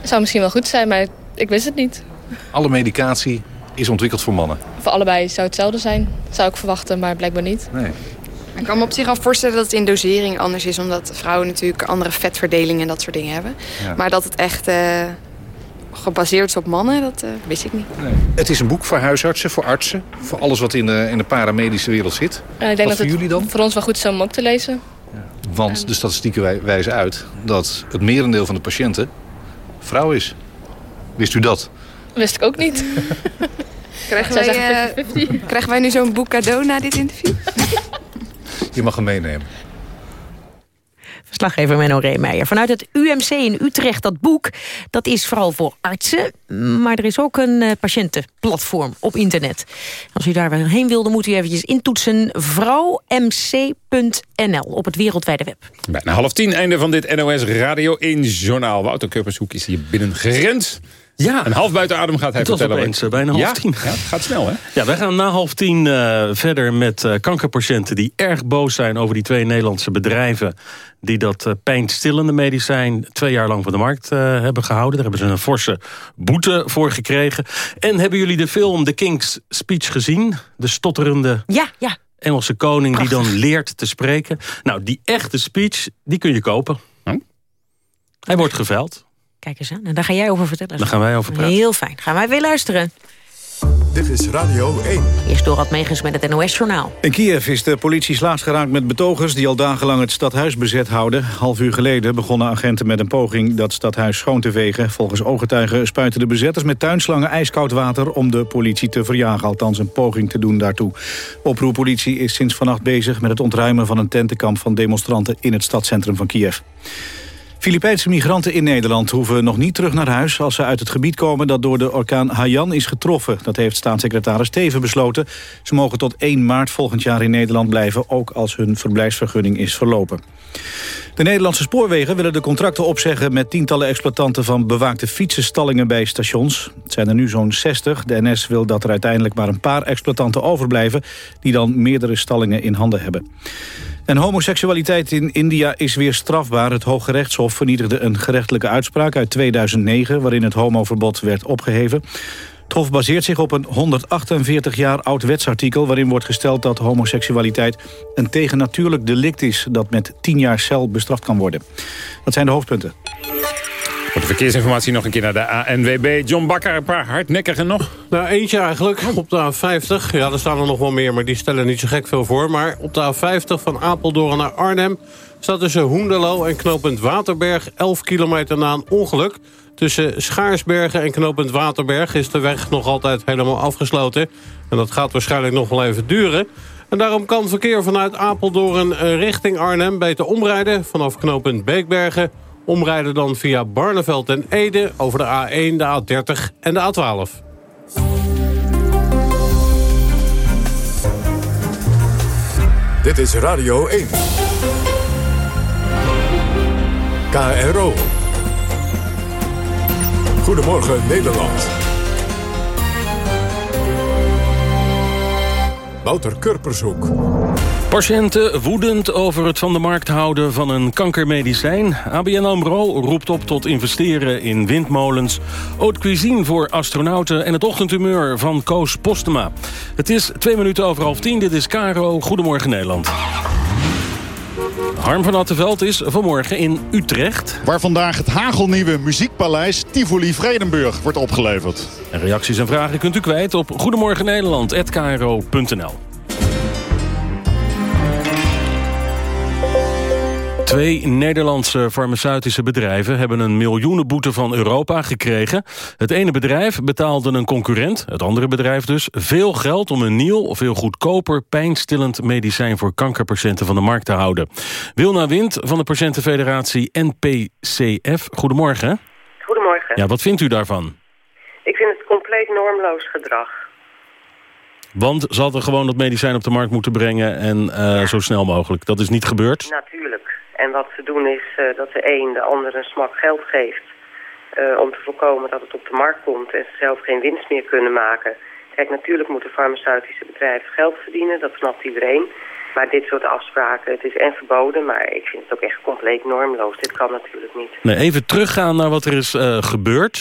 Het zou misschien wel goed zijn, maar ik wist het niet. Alle medicatie is ontwikkeld voor mannen? Voor allebei zou hetzelfde zijn, zou ik verwachten, maar blijkbaar niet. Nee. Ik kan me op zich al voorstellen dat het in dosering anders is... omdat vrouwen natuurlijk andere vetverdeling en dat soort dingen hebben. Ja. Maar dat het echt uh, gebaseerd is op mannen, dat uh, wist ik niet. Nee. Het is een boek voor huisartsen, voor artsen... voor alles wat in de, in de paramedische wereld zit. Uh, ik denk wat dat voor jullie dan? voor ons wel goed is om ook te lezen. Ja. Want de statistieken wijzen uit dat het merendeel van de patiënten vrouw is. Wist u dat? Wist ik ook niet. [LAUGHS] krijgen, wij, uh, krijgen wij nu zo'n boek cadeau na dit interview? [LAUGHS] Je mag hem meenemen. Verslaggever Menno Reemeijer. Vanuit het UMC in Utrecht, dat boek, dat is vooral voor artsen. Maar er is ook een uh, patiëntenplatform op internet. Als u daar weer heen wilde, moet u eventjes intoetsen vrouwmc.nl op het wereldwijde web. Bijna half tien, einde van dit NOS Radio 1 Journaal. Wouter Kuppershoek is hier binnen gerend. Ja. Een half buiten adem gaat hij het vertellen. Het was bijna half ja? tien. Ja, het gaat snel, hè? Ja, wij gaan na half tien uh, verder met uh, kankerpatiënten... die erg boos zijn over die twee Nederlandse bedrijven... die dat uh, pijnstillende medicijn twee jaar lang van de markt hebben gehouden. Daar hebben ze een forse boete voor gekregen. En hebben jullie de film The King's Speech gezien? De stotterende... Ja, ja. Engelse koning Prachtig. die dan leert te spreken. Nou, die echte speech, die kun je kopen. Hm? Hij wordt geveld. Kijk eens aan. En daar ga jij over vertellen. Daar gaan wij over praten. Heel fijn. Gaan wij weer luisteren. Dit is Radio 1. Eerst Dorad Megens met het NOS-journaal. In Kiev is de politie slaags geraakt met betogers... die al dagenlang het stadhuis bezet houden. Half uur geleden begonnen agenten met een poging dat stadhuis schoon te vegen. Volgens ooggetuigen spuiten de bezetters met tuinslangen ijskoud water... om de politie te verjagen, althans een poging te doen daartoe. Oproerpolitie is sinds vannacht bezig met het ontruimen van een tentenkamp... van demonstranten in het stadscentrum van Kiev. Filipijnse migranten in Nederland hoeven nog niet terug naar huis... als ze uit het gebied komen dat door de orkaan Haiyan is getroffen. Dat heeft staatssecretaris Teven besloten. Ze mogen tot 1 maart volgend jaar in Nederland blijven... ook als hun verblijfsvergunning is verlopen. De Nederlandse spoorwegen willen de contracten opzeggen... met tientallen exploitanten van bewaakte fietsenstallingen bij stations. Het zijn er nu zo'n 60. De NS wil dat er uiteindelijk maar een paar exploitanten overblijven... die dan meerdere stallingen in handen hebben. En homoseksualiteit in India is weer strafbaar. Het Hooggerechtshof vernietigde een gerechtelijke uitspraak uit 2009... waarin het homoverbod werd opgeheven. Het Hof baseert zich op een 148 jaar oud wetsartikel... waarin wordt gesteld dat homoseksualiteit een tegennatuurlijk delict is... dat met 10 jaar cel bestraft kan worden. Dat zijn de hoofdpunten. Voor de verkeersinformatie nog een keer naar de ANWB. John Bakker, een paar hardnekkige nog? Nou, eentje eigenlijk op de A50. Ja, er staan er nog wel meer, maar die stellen niet zo gek veel voor. Maar op de A50 van Apeldoorn naar Arnhem... staat tussen Hoenderlo en knooppunt Waterberg... 11 kilometer na een ongeluk. Tussen Schaarsbergen en knooppunt Waterberg is de weg nog altijd helemaal afgesloten. En dat gaat waarschijnlijk nog wel even duren. En daarom kan verkeer vanuit Apeldoorn eh, richting Arnhem beter omrijden... vanaf knooppunt Beekbergen Omrijden dan via Barneveld en Ede over de A1, de A30 en de A12. Dit is Radio 1. KRO. Goedemorgen Nederland. Wouter Kurpershoek. Patiënten woedend over het van de markt houden van een kankermedicijn. ABN AMRO roept op tot investeren in windmolens. Haute cuisine voor astronauten en het ochtendhumeur van Koos Postema. Het is twee minuten over half tien. Dit is Caro. Goedemorgen Nederland. Harm van Attenveld is vanmorgen in Utrecht. Waar vandaag het hagelnieuwe muziekpaleis Tivoli Vredenburg wordt opgeleverd. En reacties en vragen kunt u kwijt op goedemorgennederland.kro.nl. Twee Nederlandse farmaceutische bedrijven hebben een miljoenenboete van Europa gekregen. Het ene bedrijf betaalde een concurrent, het andere bedrijf dus, veel geld om een nieuw, of veel goedkoper, pijnstillend medicijn voor kankerpatiënten van de markt te houden. Wilna Wind van de Patiëntenfederatie NPCF. Goedemorgen. Goedemorgen. Ja, wat vindt u daarvan? Ik vind het compleet normloos gedrag. Want ze hadden gewoon dat medicijn op de markt moeten brengen en uh, zo snel mogelijk. Dat is niet gebeurd? Natuurlijk. En wat ze doen is uh, dat de een de ander een smak geld geeft... Uh, om te voorkomen dat het op de markt komt en ze zelf geen winst meer kunnen maken. Kijk, natuurlijk moeten farmaceutische bedrijven geld verdienen, dat snapt iedereen. Maar dit soort afspraken, het is en verboden, maar ik vind het ook echt compleet normloos. Dit kan natuurlijk niet. Nee, even teruggaan naar wat er is uh, gebeurd.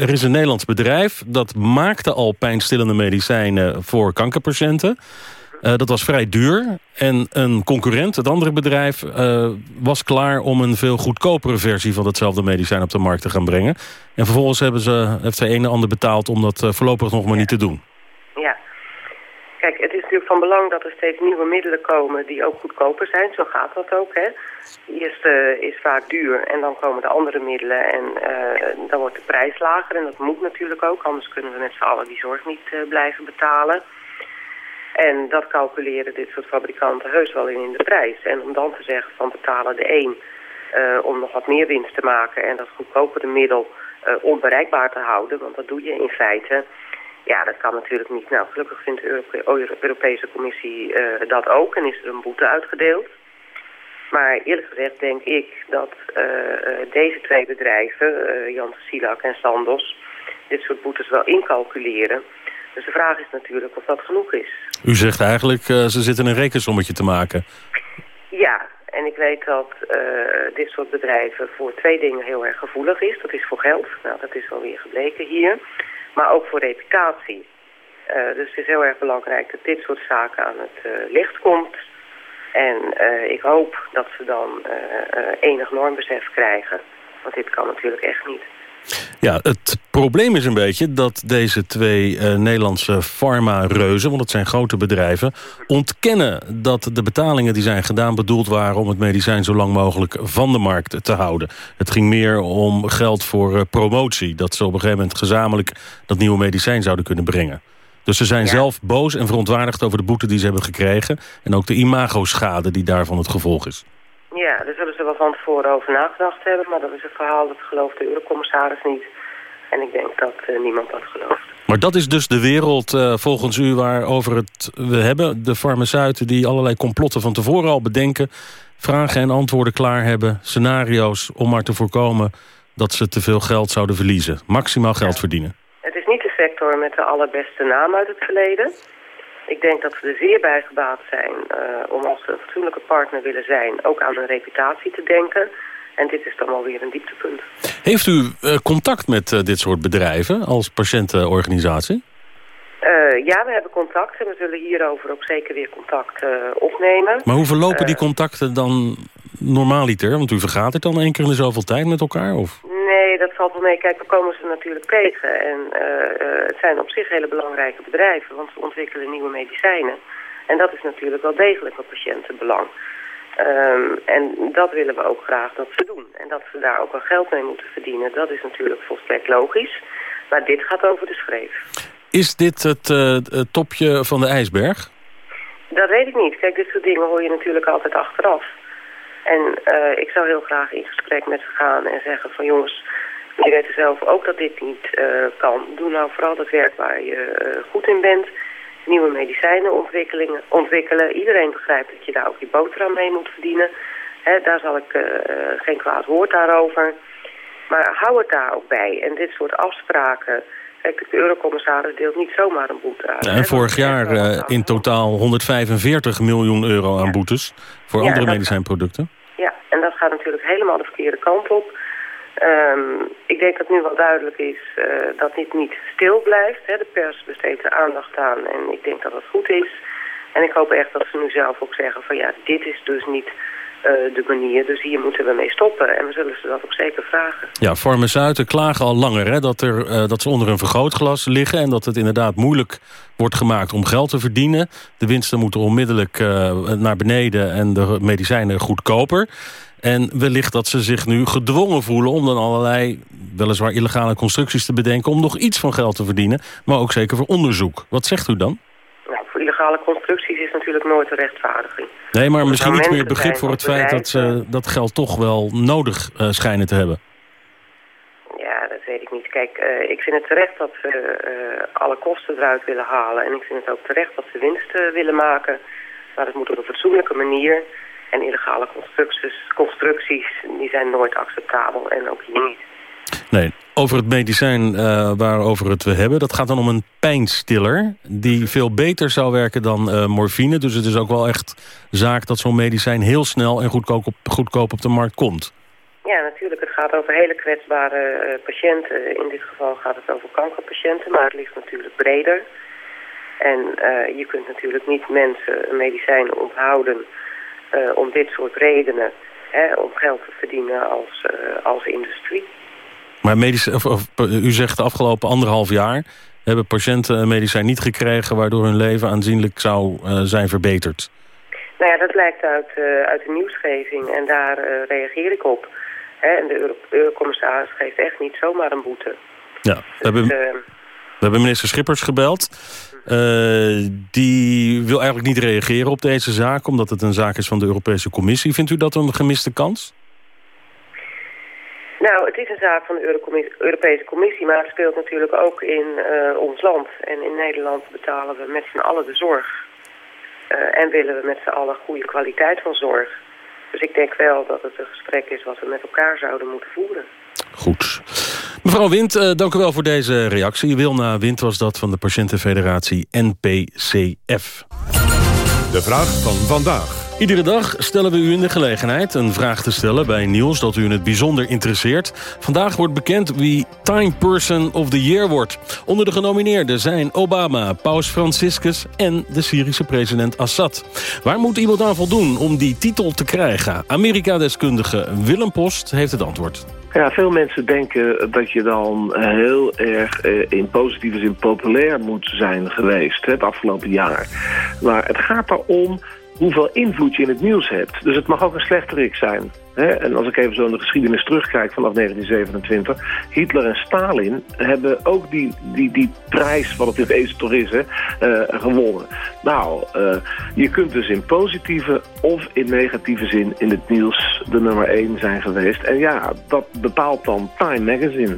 Er is een Nederlands bedrijf dat maakte al pijnstillende medicijnen voor kankerpatiënten. Uh, dat was vrij duur. En een concurrent, het andere bedrijf, uh, was klaar om een veel goedkopere versie van hetzelfde medicijn op de markt te gaan brengen. En vervolgens hebben ze, heeft de een en ander betaald om dat uh, voorlopig nog maar niet te doen. Ja. Kijk, het is natuurlijk van belang dat er steeds nieuwe middelen komen die ook goedkoper zijn. Zo gaat dat ook, hè. De eerste is vaak duur en dan komen de andere middelen en dan wordt de prijs lager. En dat moet natuurlijk ook, anders kunnen we met z'n allen die zorg niet blijven betalen. En dat calculeren dit soort fabrikanten heus wel in, in de prijs. En om dan te zeggen van betalen de een uh, om nog wat meer winst te maken... en dat goedkopere middel uh, onbereikbaar te houden, want dat doe je in feite... Ja, dat kan natuurlijk niet. Nou, gelukkig vindt de Europe Europese Commissie uh, dat ook en is er een boete uitgedeeld. Maar eerlijk gezegd denk ik dat deze twee bedrijven, Janssen Silak en Sandos... dit soort boetes wel incalculeren... Dus de vraag is natuurlijk of dat genoeg is. U zegt eigenlijk, uh, ze zitten een rekensommetje te maken. Ja, en ik weet dat uh, dit soort bedrijven voor twee dingen heel erg gevoelig is. Dat is voor geld, nou dat is alweer gebleken hier. Maar ook voor reputatie. Uh, dus het is heel erg belangrijk dat dit soort zaken aan het licht komt. En ik hoop dat ze dan enig normbesef krijgen. Want dit kan natuurlijk echt niet. Ja, het probleem is een beetje dat deze twee uh, Nederlandse farma-reuzen... want het zijn grote bedrijven, ontkennen dat de betalingen die zijn gedaan... bedoeld waren om het medicijn zo lang mogelijk van de markt te houden. Het ging meer om geld voor uh, promotie. Dat ze op een gegeven moment gezamenlijk dat nieuwe medicijn zouden kunnen brengen. Dus ze zijn zelf boos en verontwaardigd over de boete die ze hebben gekregen... en ook de imago-schade die daarvan het gevolg is. Ja, daar zullen ze wel van tevoren over nagedacht hebben... maar dat is een verhaal dat gelooft de eurocommissaris niet. En ik denk dat uh, niemand dat gelooft. Maar dat is dus de wereld uh, volgens u waarover het we hebben. De farmaceuten die allerlei complotten van tevoren al bedenken... vragen en antwoorden klaar hebben, scenario's om maar te voorkomen... dat ze te veel geld zouden verliezen. Maximaal geld verdienen. Het is niet de sector met de allerbeste naam uit het verleden... Ik denk dat we er zeer bij gebaat zijn uh, om als een fatsoenlijke partner willen zijn... ook aan een reputatie te denken. En dit is dan alweer een dieptepunt. Heeft u uh, contact met uh, dit soort bedrijven als patiëntenorganisatie? ja, we hebben contact en we zullen hierover ook zeker weer contact opnemen. Maar hoe verlopen die contacten dan normaaliter? Want u vergaat het dan één keer in de zoveel tijd met elkaar? Of? Nee, dat valt wel mee. Kijk, we komen ze natuurlijk tegen. En uh, uh, het zijn op zich hele belangrijke bedrijven, want ze ontwikkelen nieuwe medicijnen. En dat is natuurlijk wel degelijk een patiëntenbelang. Um, en dat willen we ook graag dat ze doen. En dat ze daar ook wel geld mee moeten verdienen, dat is natuurlijk volstrekt logisch. Maar dit gaat over de schreef. Is dit het, uh, het topje van de ijsberg? Dat weet ik niet. Kijk, dit soort dingen hoor je natuurlijk altijd achteraf. En uh, ik zou heel graag in gesprek met ze gaan en zeggen van jongens, je weet zelf ook dat dit niet uh, kan. Doe nou vooral dat werk waar je uh, goed in bent. Nieuwe medicijnen ontwikkelen. Iedereen begrijpt dat je daar ook je boterham mee moet verdienen. He, daar zal ik geen kwaad woord daarover. Maar hou het daar ook bij. En dit soort afspraken... Kijk, de eurocommissaris deelt niet zomaar een boete uit. Ja, en vorig jaar in totaal 145 miljoen euro aan boetes... voor ja, andere medicijnproducten. Ja, en dat gaat natuurlijk helemaal de verkeerde kant op. Um, ik denk dat nu wel duidelijk is uh, dat dit niet stil blijft. Hè. De pers besteedt er aandacht aan en ik denk dat dat goed is. En ik hoop echt dat ze nu zelf ook zeggen van ja, dit is dus niet de manier. Dus hier moeten we mee stoppen. En we zullen ze dat ook zeker vragen. Ja, farmaceuten klagen al langer hè, dat, er, uh, dat ze onder een vergrootglas liggen... en dat het inderdaad moeilijk wordt gemaakt om geld te verdienen. De winsten moeten onmiddellijk uh, naar beneden en de medicijnen goedkoper. En wellicht dat ze zich nu gedwongen voelen om dan allerlei... weliswaar illegale constructies te bedenken... om nog iets van geld te verdienen, maar ook zeker voor onderzoek. Wat zegt u dan? Nou, voor illegale constructies is natuurlijk nooit een rechtvaardiging. Nee, maar misschien iets meer begrip voor het feit dat ze dat geld toch wel nodig uh, schijnen te hebben. Ja, dat weet ik niet. Kijk, uh, ik vind het terecht dat ze uh, alle kosten eruit willen halen. En ik vind het ook terecht dat ze winst willen maken. Maar het moet op een fatsoenlijke manier. En illegale constructies, constructies die zijn nooit acceptabel en ook hier niet. Nee, over het medicijn uh, waarover het we hebben... dat gaat dan om een pijnstiller die veel beter zou werken dan uh, morfine. Dus het is ook wel echt zaak dat zo'n medicijn heel snel en goedkoop op, goedkoop op de markt komt. Ja, natuurlijk. Het gaat over hele kwetsbare uh, patiënten. In dit geval gaat het over kankerpatiënten, maar het ligt natuurlijk breder. En je kunt natuurlijk niet mensen een medicijn onthouden... om dit soort redenen, hè, om geld te verdienen als, als industrie. Maar medisch, of, of, u zegt de afgelopen anderhalf jaar... hebben patiënten medicijn niet gekregen... waardoor hun leven aanzienlijk zou uh, zijn verbeterd. Nou ja, dat blijkt uit, uh, uit de nieuwsgeving en daar uh, reageer ik op. Hè, en de eurocommissaris geeft echt niet zomaar een boete. Ja, we, dus, hebben, we hebben minister Schippers gebeld. die wil eigenlijk niet reageren op deze zaak... omdat het een zaak is van de Europese Commissie. Vindt u dat een gemiste kans? Nou, het is een zaak van de Europese Commissie, maar het speelt natuurlijk ook in uh, ons land. En in Nederland betalen we met z'n allen de zorg. Uh, en willen we met z'n allen goede kwaliteit van zorg. Dus ik denk wel dat het een gesprek is wat we met elkaar zouden moeten voeren. Goed. Mevrouw Wind, uh, dank u wel voor deze reactie. Wilna Wind was dat van de patiëntenfederatie NPCF. De vraag van vandaag. Iedere dag stellen we u in de gelegenheid een vraag te stellen bij nieuws dat u in het bijzonder interesseert. Vandaag wordt bekend wie Time Person of the Year wordt. Onder de genomineerden zijn Obama, Paus Franciscus en de Syrische president Assad. Waar moet iemand aan voldoen om die titel te krijgen? Amerika-deskundige Willem Post heeft het antwoord. Ja, veel mensen denken dat je dan heel erg eh, in positieve zin populair moet zijn geweest het afgelopen jaar. Maar het gaat erom hoeveel invloed je in het nieuws hebt. Dus het mag ook een slechterik zijn. Hè? En als ik even zo in de geschiedenis terugkijk vanaf 1927... Hitler en Stalin hebben ook die, die, die prijs, wat het in wezen toch is, eh, gewonnen. Nou, uh, je kunt dus in positieve of in negatieve zin in het nieuws de nummer 1 zijn geweest. En ja, dat bepaalt dan Time Magazine.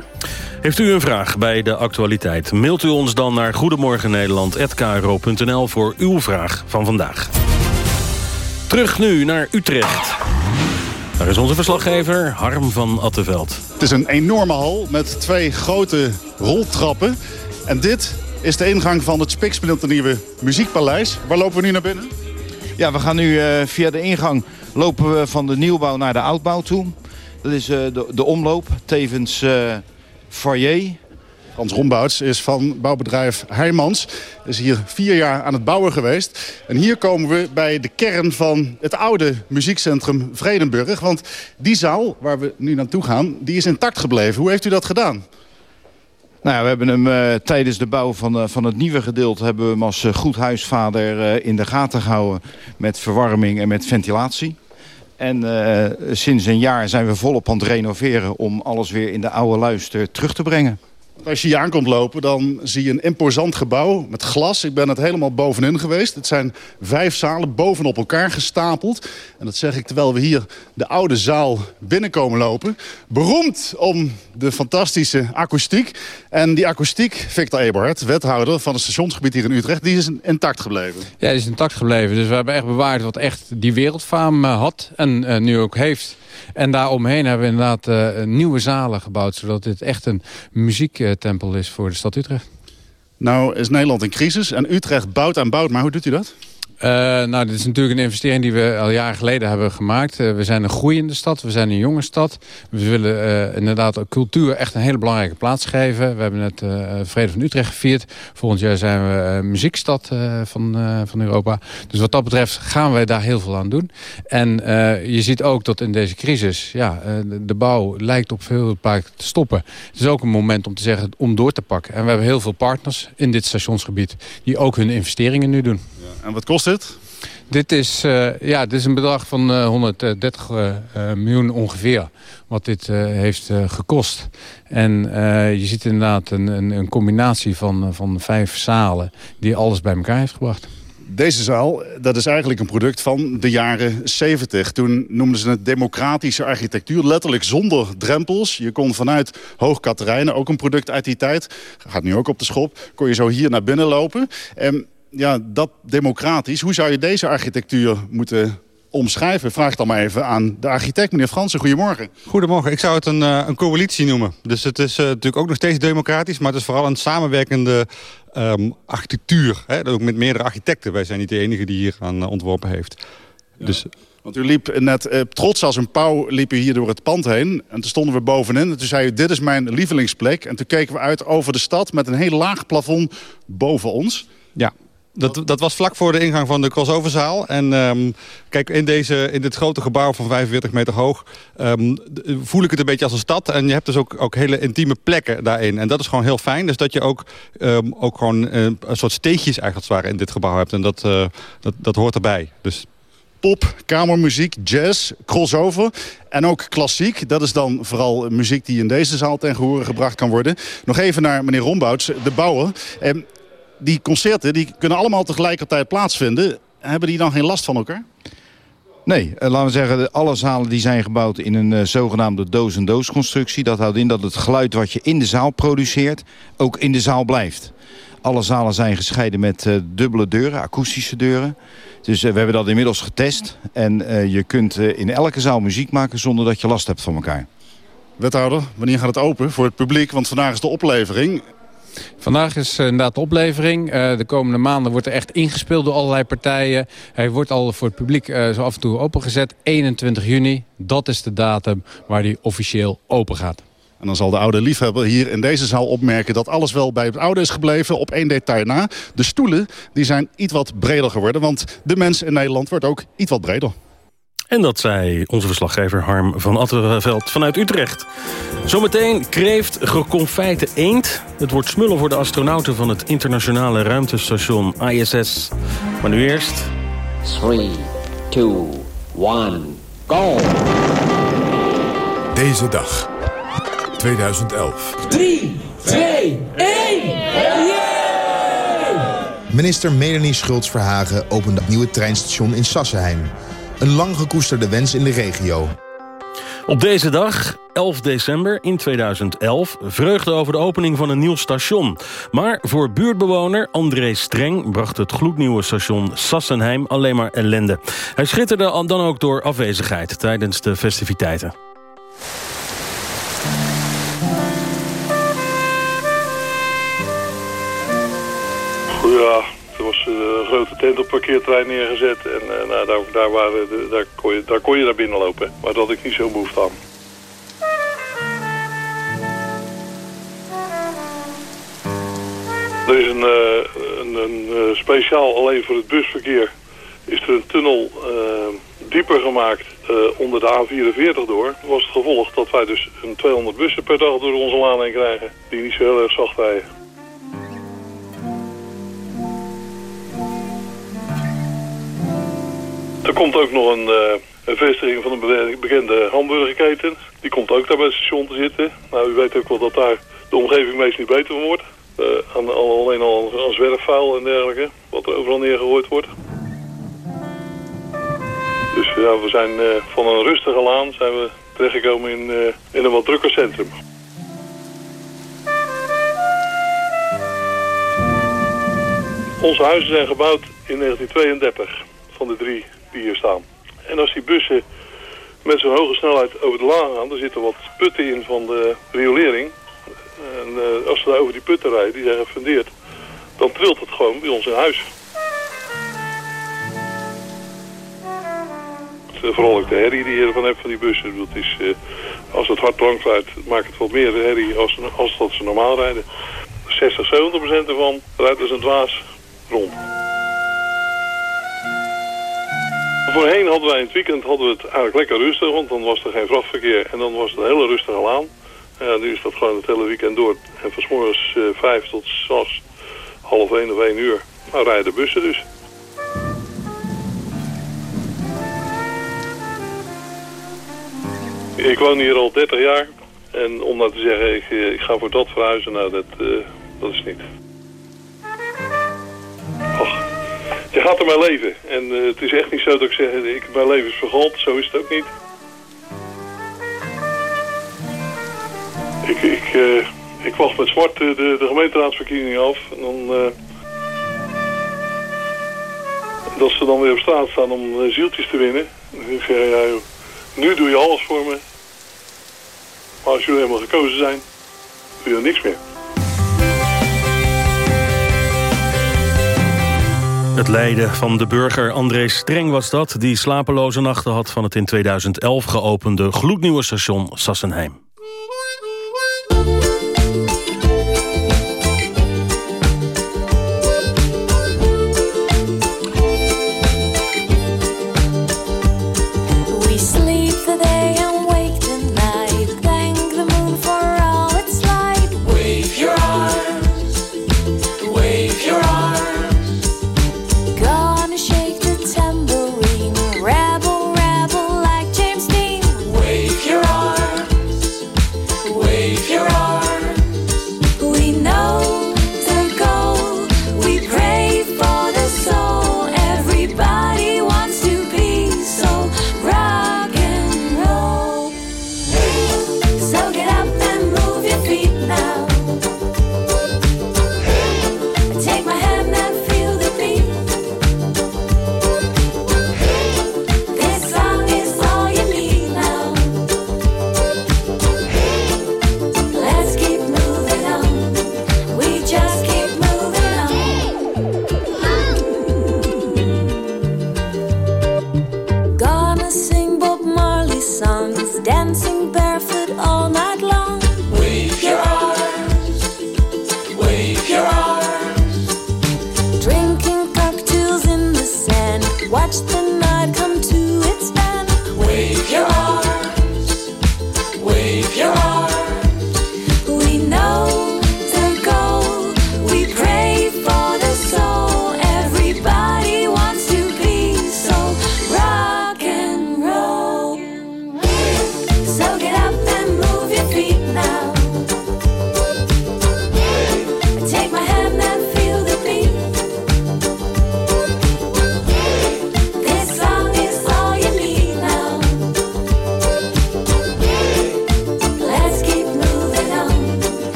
Heeft u een vraag bij de actualiteit? Mailt u ons dan naar goedemorgennederland.kro.nl voor uw vraag van vandaag. Terug nu naar Utrecht. Daar is onze verslaggever Harm van Attenveld. Het is een enorme hal met twee grote roltrappen. En dit is de ingang van het spiksplinternieuwe Muziekpaleis. Waar lopen we nu naar binnen? Ja, we gaan nu uh, via de ingang lopen we van de nieuwbouw naar de oudbouw toe. Dat is uh, de, de, omloop, tevens uh, foyer. Hans Rombouts is van bouwbedrijf Heijmans. Is hier vier jaar aan het bouwen geweest. En hier komen we bij de kern van het oude muziekcentrum Vredenburg. Want die zaal waar we nu naartoe gaan, die is intact gebleven. Hoe heeft u dat gedaan? Nou, we hebben hem uh, tijdens de bouw van, uh, van het nieuwe gedeelte... hebben we hem als uh, goed huisvader in de gaten gehouden... met verwarming en met ventilatie. En sinds een jaar zijn we volop aan het renoveren... om alles weer in de oude luister terug te brengen. Als je hier aankomt lopen, dan zie je een imposant gebouw met glas. Ik ben het helemaal bovenin geweest. Het zijn vijf zalen bovenop elkaar gestapeld. En dat zeg ik terwijl we hier de oude zaal binnenkomen lopen. Beroemd om de fantastische akoestiek. En die akoestiek, Victor Eberhard, wethouder van het stationsgebied hier in Utrecht... die is intact gebleven. Ja, die is intact gebleven. Dus we hebben echt bewaard wat echt die wereldfaam uh, had en uh, nu ook heeft... En daaromheen hebben we inderdaad uh, nieuwe zalen gebouwd... zodat dit echt een muziektempel is voor de stad Utrecht. Nou is Nederland in crisis en Utrecht bouwt en bouwt. Maar hoe doet u dat? Uh, nou, dit is natuurlijk een investering die we al jaren geleden hebben gemaakt. Uh, we zijn een groeiende stad, we zijn een jonge stad. We willen uh, inderdaad cultuur echt een hele belangrijke plaats geven. We hebben net Vrede van Utrecht gevierd. Volgend jaar zijn we muziekstad van, van Europa. Dus wat dat betreft gaan wij daar heel veel aan doen. En je ziet ook dat in deze crisis, ja, de, bouw lijkt op veel plaatsen te stoppen. Het is ook een moment om te zeggen, om door te pakken. En we hebben heel veel partners in dit stationsgebied die ook hun investeringen nu doen. En wat kost dit? Dit is, uh, ja, dit is een bedrag van uh, 130 uh, miljoen ongeveer. Wat dit heeft gekost. En je ziet inderdaad een, een, een, combinatie van, van vijf zalen die alles bij elkaar heeft gebracht. Deze zaal, dat is eigenlijk een product van de jaren 70. Toen noemden ze het democratische architectuur, letterlijk zonder drempels. Je kon vanuit Hoog Katerijnen, ook een product uit die tijd... gaat nu ook op de schop, kon je zo hier naar binnen lopen... En ja, dat democratisch. Hoe zou je deze architectuur moeten omschrijven? Vraag dan maar even aan de architect, meneer Fransen. Goedemorgen. Goedemorgen. Ik zou het een, uh, een coalitie noemen. Dus het is uh, natuurlijk ook nog steeds democratisch... maar het is vooral een samenwerkende um, architectuur. Hè? Ook met meerdere architecten. Wij zijn niet de enige die hier aan uh, ontworpen heeft. Ja. Dus... Want u liep net trots als een pauw liep u hier door het pand heen. En toen stonden we bovenin. En toen zei u, dit is mijn lievelingsplek. En toen keken we uit over de stad met een heel laag plafond boven ons. Ja, dat, dat was vlak voor de ingang van de crossoverzaal. En um, kijk, in, deze, in dit grote gebouw van 45 meter hoog... Um, voel ik het een beetje als een stad. En je hebt dus ook, ook hele intieme plekken daarin. En dat is gewoon heel fijn. Dus dat je ook, um, ook gewoon uh, een soort steegjes eigenlijk in dit gebouw hebt. En dat, uh, dat, dat hoort erbij. Dus pop, kamermuziek, jazz, crossover en ook klassiek. Dat is dan vooral muziek die in deze zaal ten gehore gebracht kan worden. Nog even naar meneer Rombouts, de bouwer die concerten die kunnen allemaal tegelijkertijd plaatsvinden. Hebben die dan geen last van elkaar? Nee, eh, laten we zeggen, alle zalen die zijn gebouwd in een uh, zogenaamde doos-en-doos constructie. Dat houdt in dat het geluid wat je in de zaal produceert ook in de zaal blijft. Alle zalen zijn gescheiden met uh, dubbele deuren, akoestische deuren. Dus we hebben dat inmiddels getest. En je kunt in elke zaal muziek maken zonder dat je last hebt van elkaar. Wethouder, wanneer gaat het open voor het publiek? Want vandaag is de oplevering. Vandaag is uh, inderdaad de oplevering. Uh, de komende maanden wordt er echt ingespeeld door allerlei partijen. Hij wordt al voor het publiek uh, zo af en toe opengezet. 21 juni, dat is de datum waar hij officieel open gaat. En dan zal de oude liefhebber hier in deze zaal opmerken... dat alles wel bij het oude is gebleven op één detail na. De stoelen die zijn iets wat breder geworden... want de mens in Nederland wordt ook iets wat breder. En dat zei onze verslaggever Harm van Attenveld vanuit Utrecht. Zometeen kreeft geconfijte eend. Het wordt smullen voor de astronauten van het internationale ruimtestation ISS. Maar nu eerst... 3, 2, 1, go! Deze dag, 2011. 3, 2, 1, Minister Melanie Schultz-Verhagen opende het nieuwe treinstation in Sassenheim. Een lang gekoesterde wens in de regio. Op deze dag, 11 december in 2011, vreugde over de opening van een nieuw station. Maar voor buurtbewoner André Streng bracht het gloednieuwe station Sassenheim alleen maar ellende. Hij schitterde dan ook door afwezigheid tijdens de festiviteiten. Ja, er was eh, een grote tent op parkeertrein neergezet. En uh, nou, daar, daar, kon je, daar kon je naar binnen lopen. Maar dat had ik niet zo'n behoefte aan. Er is een, een, een speciaal alleen voor het busverkeer is er een tunnel dieper gemaakt onder de A44 door. Dat was het gevolg dat wij dus een 200 bussen per dag door onze laan heen krijgen. Die niet zo heel erg zacht rijden. Er komt ook nog een, een vestiging van een bekende hamburgerketen. Die komt ook daar bij het station te zitten. Nou, u weet ook wel dat daar de omgeving meest niet beter van wordt. Uh, aan, alleen al aan zwerfvuil en dergelijke, wat er overal neergegooid wordt. Dus we zijn uh, van een rustige laan zijn we terechtgekomen in, in een wat drukker centrum. Onze huizen zijn gebouwd in 1932 van de drie hier staan. En als die bussen met zo'n hoge snelheid over de laan gaan, er zitten wat putten in van de riolering. En uh, als ze daar over die putten rijden, die zijn gefundeerd, dan trilt het gewoon bij ons in huis. Uh, vooral ook de herrie die je ervan hebt van die bussen. Dat is, uh, als het hard langs rijdt, maakt het wat meer herrie als, als dat ze normaal rijden. 60, 70 procent ervan rijdt als een dwaas rond. Voorheen hadden wij in het weekend hadden we het eigenlijk lekker rustig, want dan was er geen vrachtverkeer en dan was het een hele rustige laan. Nu is dat gewoon het hele weekend door. En van morgens uh, vijf tot s'nachts half één of één uur. Nou rijden de bussen dus. Ik woon hier al 30 jaar. En om nou te zeggen, ik, eh, ik ga voor dat verhuizen, nou dat, uh, dat is niet. Je gaat er maar leven. En uh, het is echt niet zo dat ik zeg, ik, mijn leven is vergald. Zo is het ook niet. Ik, ik, uh, ik wacht met zwart de, de, de gemeenteraadsverkiezingen af. En dan... Dat ze dan weer op straat staan om zieltjes te winnen. Ik nu doe je alles voor me. Maar als jullie helemaal gekozen zijn, doe je niks meer. Het lijden van de burger André Streng was dat... die slapeloze nachten had van het in 2011 geopende gloednieuwe station Sassenheim.